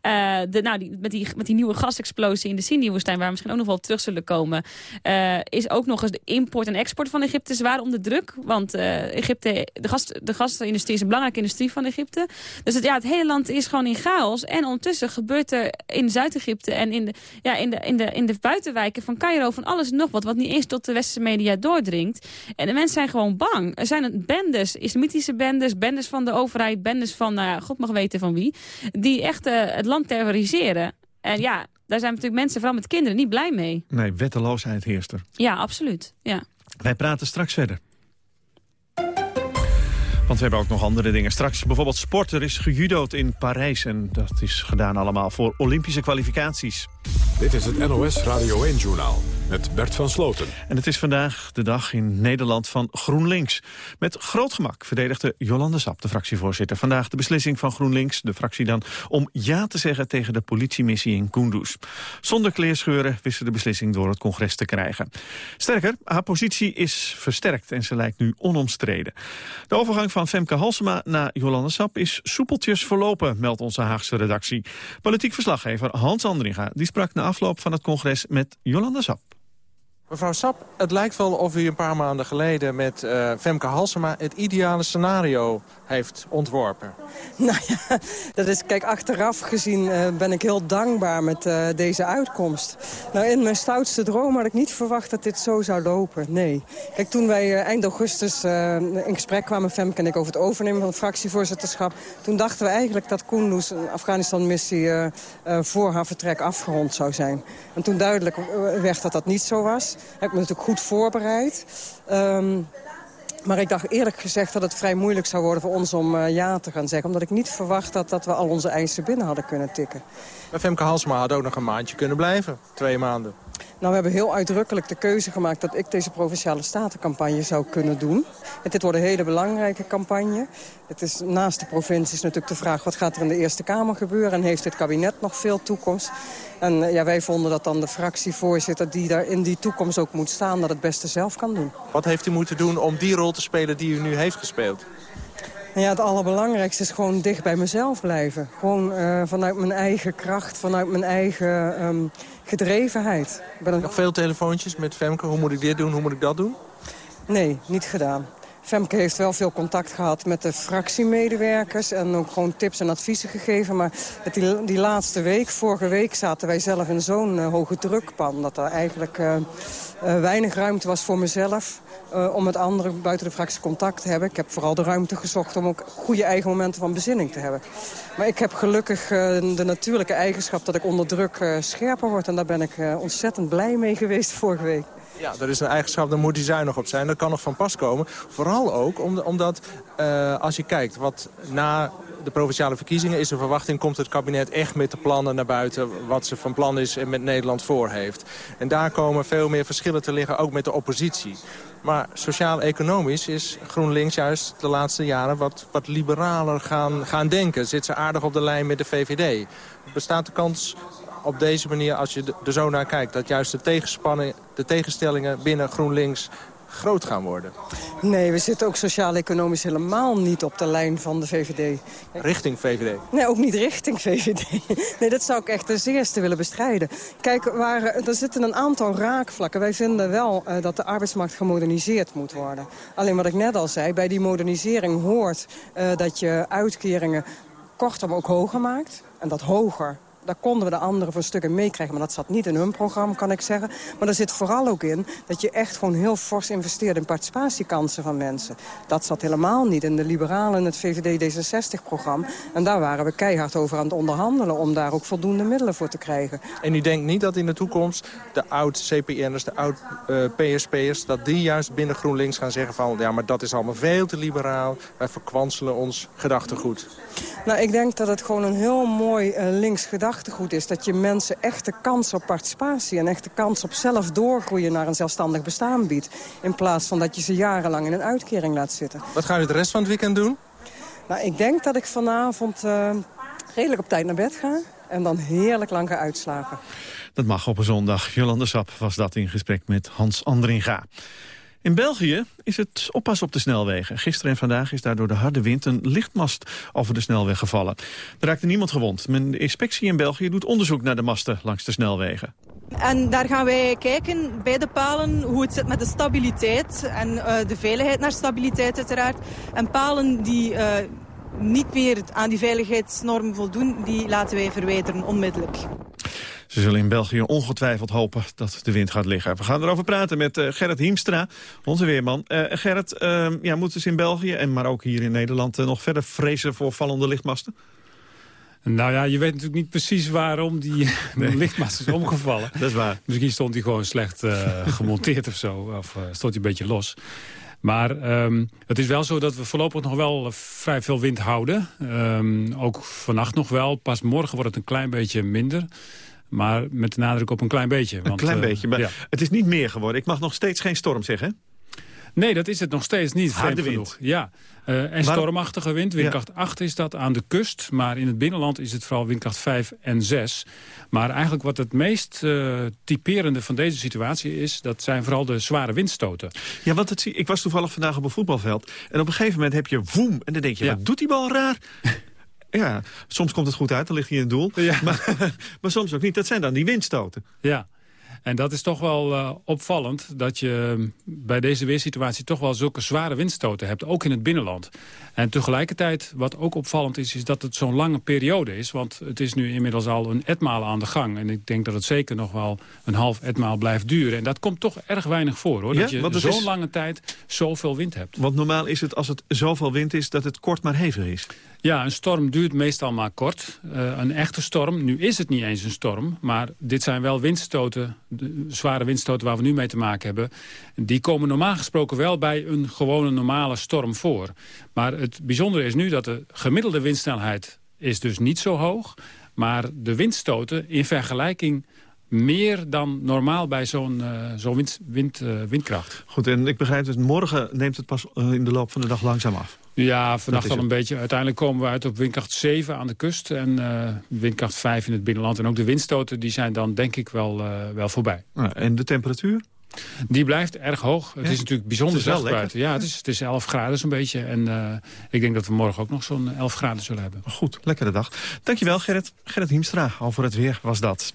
Eh, de, nou, die, met, die, met die nieuwe gasexplosie in de Sinai-woestijn... waar we misschien ook nog wel terug zullen komen... eh, is ook nog eens de import en export van Egypte zwaar onder druk. Want Egypte, de, gas, de gasindustrie is een belangrijke industrie van Egypte. Dus het, ja, het hele land is gewoon in chaos. En ondertussen gebeurt er in Zuid-Egypte... en in de, ja, in, de, in, de, in de buitenwijken van Cairo van alles en nog wat... wat niet eens tot de westerse media doordringt. En de mensen zijn gewoon bang. Er zijn bendes, islamitische bendes... bendes van de overheid, bendes van, nou ja, god mag weten van wie... die echt eh, het land terroriseren. En ja, daar zijn natuurlijk mensen, vooral met kinderen, niet blij mee. Nee, wetteloosheid heerst er. Ja, absoluut. Ja. Wij praten straks verder. Want we hebben ook nog andere dingen. Straks bijvoorbeeld sport. Er is gejudo'd in Parijs. En dat is gedaan allemaal voor Olympische kwalificaties. Dit is het NOS Radio 1-journaal met Bert van Sloten. En het is vandaag de dag in Nederland van GroenLinks. Met groot gemak verdedigde Jolande Sap, de fractievoorzitter... vandaag de beslissing van GroenLinks, de fractie dan... om ja te zeggen tegen de politiemissie in Kunduz. Zonder kleerscheuren wist ze de beslissing door het congres te krijgen. Sterker, haar positie is versterkt en ze lijkt nu onomstreden. De overgang van Femke Halsema naar Jolande Sap is soepeltjes verlopen... meldt onze Haagse redactie. Politiek verslaggever Hans Andringa die sprak na afloop van het congres met Jolande Sap. Mevrouw Sap, het lijkt wel of u een paar maanden geleden met eh, Femke Halsema... het ideale scenario heeft ontworpen. Nou ja, dat is, kijk, achteraf gezien eh, ben ik heel dankbaar met eh, deze uitkomst. Nou, in mijn stoutste droom had ik niet verwacht dat dit zo zou lopen. Nee. Kijk, toen wij eind augustus in gesprek kwamen, Femke en ik, over het overnemen van het fractievoorzitterschap... toen dachten we eigenlijk dat Kunduz, een Afghanistan-missie, voor haar vertrek afgerond zou zijn. En toen duidelijk werd dat dat niet zo was, heb ik me natuurlijk goed voorbereid. Ehm, maar ik dacht eerlijk gezegd dat het vrij moeilijk zou worden voor ons om eh, ja te gaan zeggen. Omdat ik niet verwacht had dat we al onze eisen binnen hadden kunnen tikken. Bij Femke Halsema had ook nog een maandje kunnen blijven. Twee maanden. Nou, we hebben heel uitdrukkelijk de keuze gemaakt dat ik deze Provinciale Statencampagne zou kunnen doen. En dit wordt een hele belangrijke campagne. Het is naast de provincies natuurlijk de vraag wat gaat er in de Eerste Kamer gebeuren. En heeft dit kabinet nog veel toekomst? En eh, ja, wij vonden dat dan de fractievoorzitter die daar in die toekomst ook moet staan... dat het beste zelf kan doen. Wat heeft u moeten doen om die rol te spelen die u nu heeft gespeeld? Ja, het allerbelangrijkste is gewoon dicht bij mezelf blijven. Gewoon eh, vanuit mijn eigen kracht, vanuit mijn eigen ehm, gedrevenheid. Ik ben. Nog veel telefoontjes met Femke. Hoe moet ik dit doen? Hoe moet ik dat doen? Nee, niet gedaan. Femke heeft wel veel contact gehad met de fractiemedewerkers... en ook gewoon tips en adviezen gegeven. Maar die, die laatste week, vorige week, zaten wij zelf in zo'n eh, hoge drukpan... dat er eigenlijk eh, eh, weinig ruimte was voor mezelf... om met anderen buiten de fractie contact te hebben. Ik heb vooral de ruimte gezocht om ook goede eigen momenten van bezinning te hebben. Maar ik heb gelukkig de natuurlijke eigenschap dat ik onder druk scherper word. En daar ben ik ontzettend blij mee geweest vorige week. Ja, dat is een eigenschap, daar moet hij zuinig op zijn. Dat kan nog van pas komen. Vooral ook om- omdat, eh, als je kijkt wat na de provinciale verkiezingen is de verwachting... komt het kabinet echt met de plannen naar buiten... wat ze van plan is en met Nederland voor heeft. En daar komen veel meer verschillen te liggen, ook met de oppositie. Maar sociaal-economisch is GroenLinks juist de laatste jaren wat, wat liberaler gaan, gaan denken. Zit ze aardig op de lijn met de VVD. Bestaat de kans op deze manier, als je er zo naar kijkt... dat juist de, tegenspanning, de tegenstellingen binnen GroenLinks groot gaan worden. Nee, we zitten ook sociaal-economisch helemaal niet op de lijn van de VVD. Richting VVD? Nee, ook niet richting VVD. Nee, dat zou ik echt als eerste willen bestrijden. Kijk, waar, er zitten een aantal raakvlakken. Wij vinden wel uh, dat de arbeidsmarkt gemoderniseerd moet worden. Alleen wat ik net al zei, bij die modernisering hoort uh, dat je uitkeringen korter maar ook hoger maakt. En dat hoger daar konden we de anderen voor stukken meekrijgen. Maar dat zat niet in hun programma, kan ik zeggen. Maar er zit vooral ook in dat je echt gewoon heel fors investeert... in participatiekansen van mensen. Dat zat helemaal niet in de liberalen, het VVD D66-programma. En daar waren we keihard over aan het onderhandelen... om daar ook voldoende middelen voor te krijgen. En u denkt niet dat in de toekomst de oud-CPN'ers, de oud-PSP'ers... dat die juist binnen GroenLinks gaan zeggen van... ja, maar dat is allemaal veel te liberaal. Wij verkwanselen ons gedachtegoed. Nou, ik denk dat het gewoon een heel mooi uh, links gedachtegoed is. Dat je mensen echte kans op participatie en echte kans op zelf doorgroeien naar een zelfstandig bestaan biedt. In plaats van dat je ze jarenlang in een uitkering laat zitten. Wat gaan u de rest van het weekend doen? Nou, ik denk dat ik vanavond uh, redelijk op tijd naar bed ga. En dan heerlijk lang ga uitslapen. Dat mag op een zondag. Jolande Sap was dat in gesprek met Hans Andringa. In België is het oppas op de snelwegen. Gisteren en vandaag is daar door de harde wind een lichtmast over de snelweg gevallen. Er raakte niemand gewond. de inspectie in België doet onderzoek naar de masten langs de snelwegen. En daar gaan wij kijken bij de palen hoe het zit met de stabiliteit en uh, de veiligheid naar stabiliteit uiteraard. En palen die uh, niet meer aan die veiligheidsnorm voldoen, die laten wij verwijderen onmiddellijk. Ze zullen in België ongetwijfeld hopen dat de wind gaat liggen. We gaan erover praten met uh, Gerrit Hiemstra, onze weerman. Uh, Gerrit, uh, ja, moeten ze in België, en maar ook hier in Nederland... nog verder vrezen voor vallende lichtmasten? Nou ja, je weet natuurlijk niet precies waarom die nee. lichtmast is omgevallen. Dat is waar. Misschien stond hij gewoon slecht gemonteerd of zo. Of stond hij een beetje los. Maar um, het is wel zo dat we voorlopig nog wel vrij veel wind houden. Um, ook vannacht nog wel. Pas morgen wordt het een klein beetje minder. Maar met de nadruk op een klein beetje. Een want, klein uh, beetje, maar ja. het is niet meer geworden. Ik mag nog steeds geen storm zeggen, Nee, dat is het nog steeds niet. Harde wind. Genoeg. Ja, uh, en stormachtige wind. Windkracht ja. 8 is dat aan de kust. Maar in het binnenland is het vooral windkracht 5 en 6. Maar eigenlijk wat het meest uh, typerende van deze situatie is... dat zijn vooral de zware windstoten. Ja, want het, ik was toevallig vandaag op een voetbalveld. En op een gegeven moment heb je woem. En dan denk je, ja. wat doet die bal raar? Ja, soms komt het goed uit, dan ligt hij in het doel. Ja. Maar, maar soms ook niet. Dat zijn dan die windstoten. Ja. En dat is toch wel uh, opvallend dat je bij deze weersituatie toch wel zulke zware windstoten hebt, ook in het binnenland. En tegelijkertijd, wat ook opvallend is, is dat het zo'n lange periode is. Want het is nu inmiddels al een etmaal aan de gang. En ik denk dat het zeker nog wel een half etmaal blijft duren. En dat komt toch erg weinig voor, hoor. Ja? Dat je zo'n is... lange tijd zoveel wind hebt. Want normaal is het, als het zoveel wind is, dat het kort maar hevig is. Ja, een storm duurt meestal maar kort. Uh, een echte storm, nu is het niet eens een storm... maar dit zijn wel windstoten, de zware windstoten waar we nu mee te maken hebben... die komen normaal gesproken wel bij een gewone normale storm voor. Maar het bijzondere is nu dat de gemiddelde windsnelheid is dus niet zo hoog... maar de windstoten in vergelijking meer dan normaal bij zo'n uh, zo wind, uh, windkracht. Goed, en ik begrijp dus morgen neemt het pas uh, in de loop van de dag langzaam af. Ja, vannacht al een beetje. Uiteindelijk komen we uit op windkracht 7 aan de kust en windkracht 5 in het binnenland. En ook de windstoten die zijn dan denk ik wel, wel voorbij. en de temperatuur? Die blijft erg hoog. Het ja. is natuurlijk bijzonder zacht buiten. Ja, het is, het is 11 graden zo'n beetje. En uh, ik denk dat we morgen ook nog zo'n 11 graden zullen hebben. Goed, lekkere dag. Dankjewel Gerrit. Gerrit Hiemstra, over het weer was dat.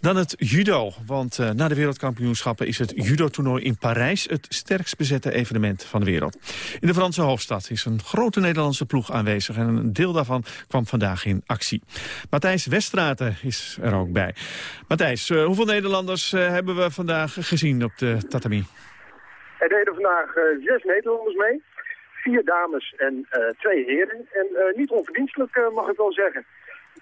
Dan het judo, want uh, na de wereldkampioenschappen is het judo-toernooi in Parijs het sterkst bezette evenement van de wereld. In de Franse hoofdstad is een grote Nederlandse ploeg aanwezig en een deel daarvan kwam vandaag in actie. Matthijs Westraten is er ook bij. Matthijs, uh, hoeveel Nederlanders hebben we vandaag gezien op de tatami? Er deden vandaag zes Nederlanders mee. Vier dames en twee heren. En niet onverdienstelijk mag ik wel zeggen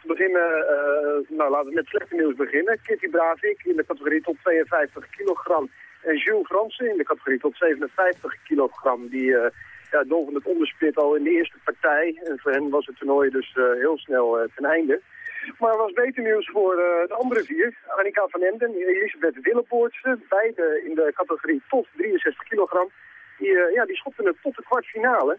beginnen, uh, nou laten we met slechte nieuws beginnen. Kitty Bravik in de categorie tot 52 kilogram. En Jules Fransen in de categorie tot 57 kilogram. Die uh, ja, dolven het onderspit al in de eerste partij. En voor hen was het toernooi dus heel snel ten einde. Maar was beter nieuws voor de andere vier. Annika van Emden, Elisabeth Willepoortse, beide in de categorie tot 63 kilogram. Die, ja, die schopten het tot de kwartfinale.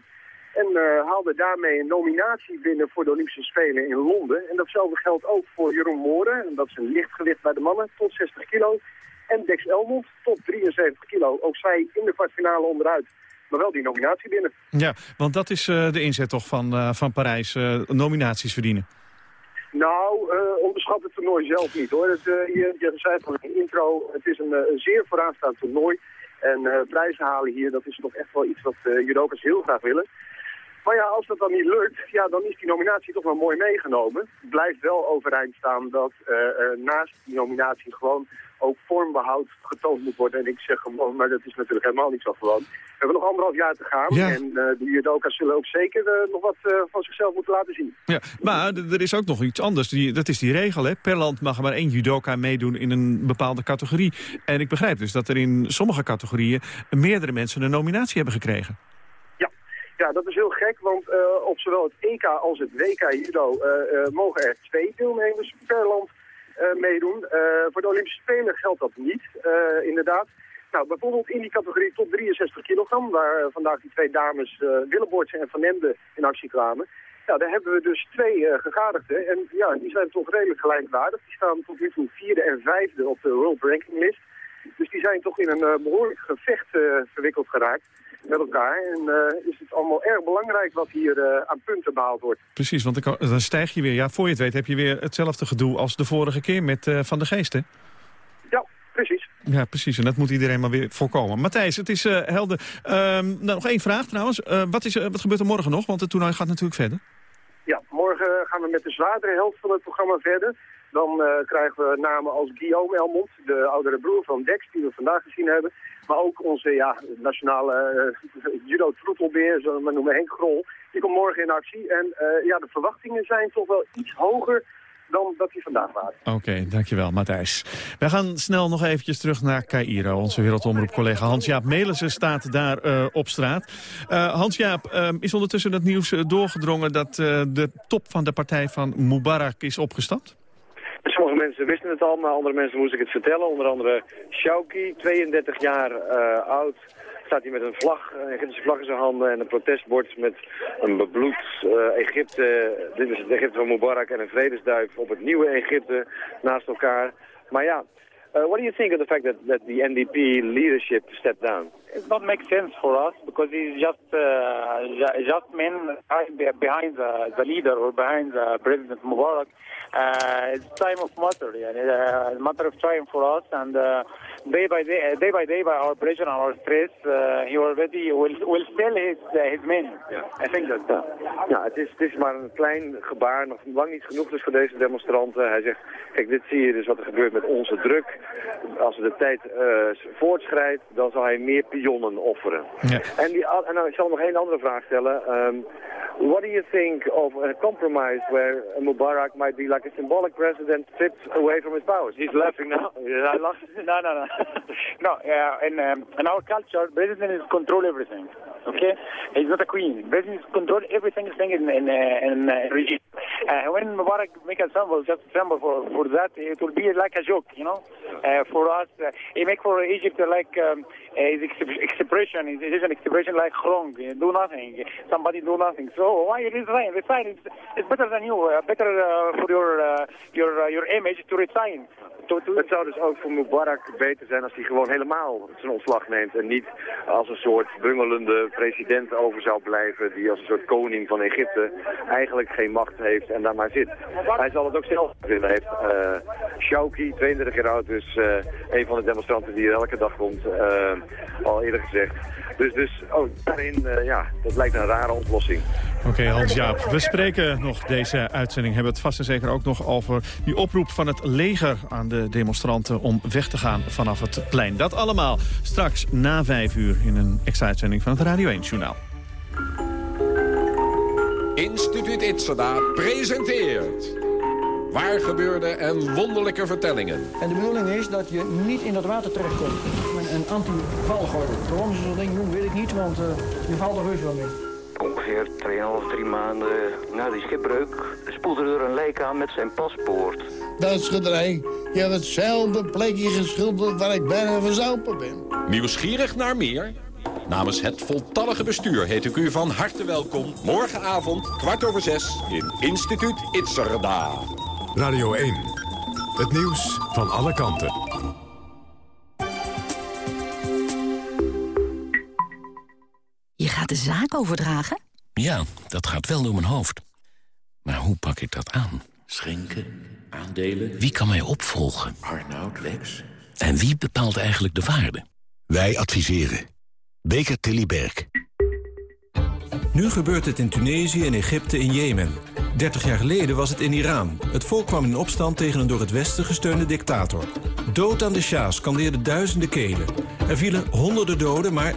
En uh, haalde daarmee een nominatie binnen voor de Olympische Spelen in Londen. En datzelfde geldt ook voor Jeroen Mooren. En dat is een lichtgewicht bij de mannen, tot 60 kilo. En Dex Elmond, tot 73 kilo. Ook zij in de kwartfinale onderuit. Maar wel die nominatie binnen. Ja, want dat is de inzet toch van, van Parijs, nominaties verdienen. Nou, onderschat het toernooi zelf niet hoor. Het, je, je zei van intro, het is een, een zeer vooraanstaand toernooi. En prijzen halen hier, dat is toch echt wel iets wat judokas heel graag willen. Maar ja, als dat dan niet lukt, ja, dan is die nominatie toch wel mooi meegenomen. Het blijft wel overeind staan dat uh, naast die nominatie gewoon ook vormbehoud getoond moet worden. En ik zeg gewoon, maar dat is natuurlijk helemaal niet zo gewoon. We hebben nog anderhalf jaar te gaan en uh, de judoka's zullen ook zeker nog wat van zichzelf moeten laten zien. Ja, maar er is ook nog iets anders. Die, dat is die regel, hè. Per land mag er maar één judoka meedoen in een bepaalde categorie. En ik begrijp dus dat er in sommige categorieën meerdere mensen een nominatie hebben gekregen. Ja, dat is heel gek, want uh, op zowel het EK als het WK judo uh, uh, mogen er twee deelnemers per land meedoen. voor de Olympische Spelen geldt dat niet, inderdaad. Nou, bijvoorbeeld in die categorie tot 63 kilogram, waar vandaag die twee dames Willeboortse en Van Emden in actie kwamen. Ja, daar hebben we dus twee gegadigden en ja, die zijn toch redelijk gelijkwaardig. Die staan tot nu toe vierde en vijfde op de World Ranking List. Dus die zijn toch in een behoorlijk gevecht verwikkeld geraakt met elkaar. En uh, is het allemaal erg belangrijk wat hier uh, aan punten behaald wordt. Precies, want dan stijg je weer. Ja, voor je het weet heb je weer hetzelfde gedoe als de vorige keer met uh, Van de Geest, hè? Ja, precies. Ja, precies. En dat moet iedereen maar weer voorkomen. Matthijs, het is helder. Um, nou, nog één vraag trouwens. wat, is, wat gebeurt er morgen nog? Want het toernooi gaat natuurlijk verder. Ja, morgen gaan we met de zwaardere helft van het programma verder. Dan krijgen we namen als Guillaume Elmond, de oudere broer van Dex, die we vandaag gezien hebben. Maar ook onze ja, nationale uh, judo-troetelbeer, zullen we noemen, Henk Grol. Die komt morgen in actie. En uh, ja, de verwachtingen zijn toch wel iets hoger dan dat die vandaag waren. Oké, dankjewel Matthijs. Wij gaan snel nog eventjes terug naar Cairo. Onze wereldomroep-collega Hans-Jaap Melissen staat daar uh, op straat. Hans-Jaap, is ondertussen het nieuws doorgedrongen... dat de top van de partij van Mubarak is opgestapt? Sommige mensen wisten het al, maar andere mensen moest ik het vertellen. Onder andere Shauki, 32 jaar uh, oud. Staat hij met een vlag, een Egyptische vlag in zijn handen en een protestbord met een bebloed uh, Egypte. Dit is het Egypte van Mubarak en een vredesduif op het nieuwe Egypte naast elkaar. Maar ja, Uh, what do you think of the fact that, that the NDP leadership stepped down? It not make sense for us because he's just uh, just men behind the, the leader or behind the President Mubarak. Uh, it's time of matter, yeah, uh, matter of time for us, and uh, day by day, uh, day by day, by our pressure and our stress, uh, he already will will sell his uh, his men. I think that. Ja, ja het, is, is maar een klein gebaar, nog lang niet genoeg dus voor deze demonstranten. Hij zegt, kijk, dit zie je dus wat er gebeurt met onze druk. Als de tijd voortschrijdt, dan zal hij meer pionnen offeren. Ja. En, die, en nou, ik zal nog één andere vraag stellen. Um, what do you think of a compromise where Mubarak might be like a symbolic president stripped away from his powers? He's laughing now. I no, no, no. no, uh, in, um, in our culture, president is control everything. Okay, he's not a queen. President control everything thing in in, uh, in uh, regime. Uh, when Mubarak make a symbol, just a symbol for for that, it will be like a joke, you know. Uh, for us, uh, he make for Egypt like um, his expression. It is an expression like wrong, do nothing. Somebody do nothing. So why resign? Resign. It's, it's better than you. Uh, better uh, for your uh, your uh, your image to resign. Het zou dus ook voor Mubarak beter zijn als hij gewoon helemaal zijn ontslag neemt en niet als een soort bungelende president over zou blijven die als een soort koning van Egypte eigenlijk geen macht heeft en daar maar zit. Hij zal het ook zelf willen. Hij heeft uh, Shauki, 32 jaar oud, dus uh, een van de demonstranten die er elke dag komt, uh, al eerder gezegd. Dus, dus oh, daarin, ja, dat lijkt een rare oplossing. Oké, okay, Hans-Jaap. We spreken nog deze uitzending. Hebben het vast en zeker ook nog over die oproep van het leger aan de demonstranten om weg te gaan vanaf het plein. Dat allemaal straks na vijf uur in een extra uitzending van het Radio 1-journaal. Instituut Itzada presenteert... Waar gebeurde en wonderlijke vertellingen. En de bedoeling is dat je niet in dat water terechtkomt. Een anti-valgordel. Waarom ze zo'n ding doen, weet ik niet, want uh, je valt er heus wel mee. Ongeveer 2,5, 3 maanden na die schipbreuk spoelde er een lijk aan met zijn paspoort. Dat schilderij, je hebt hetzelfde plekje geschilderd waar ik bijna verzopen ben. Nieuwsgierig naar meer? Namens het voltallige bestuur heet ik u van harte welkom... morgenavond, kwart over zes, in Instituut Itzerda. Radio 1. Het nieuws van alle kanten. Gaat de zaak overdragen? Ja, dat gaat wel door mijn hoofd. Maar hoe pak ik dat aan? Schenken, aandelen... Wie kan mij opvolgen? Arnoud, Lex... En wie bepaalt eigenlijk de waarde? Wij adviseren. Beker Tilly Berg. Nu gebeurt het in Tunesië, in Egypte, in Jemen. 30 jaar geleden was het in Iran. Het volk kwam in opstand tegen een door het Westen gesteunde dictator. Dood aan de Shah scandeerden duizenden kelen. Er vielen honderden doden, maar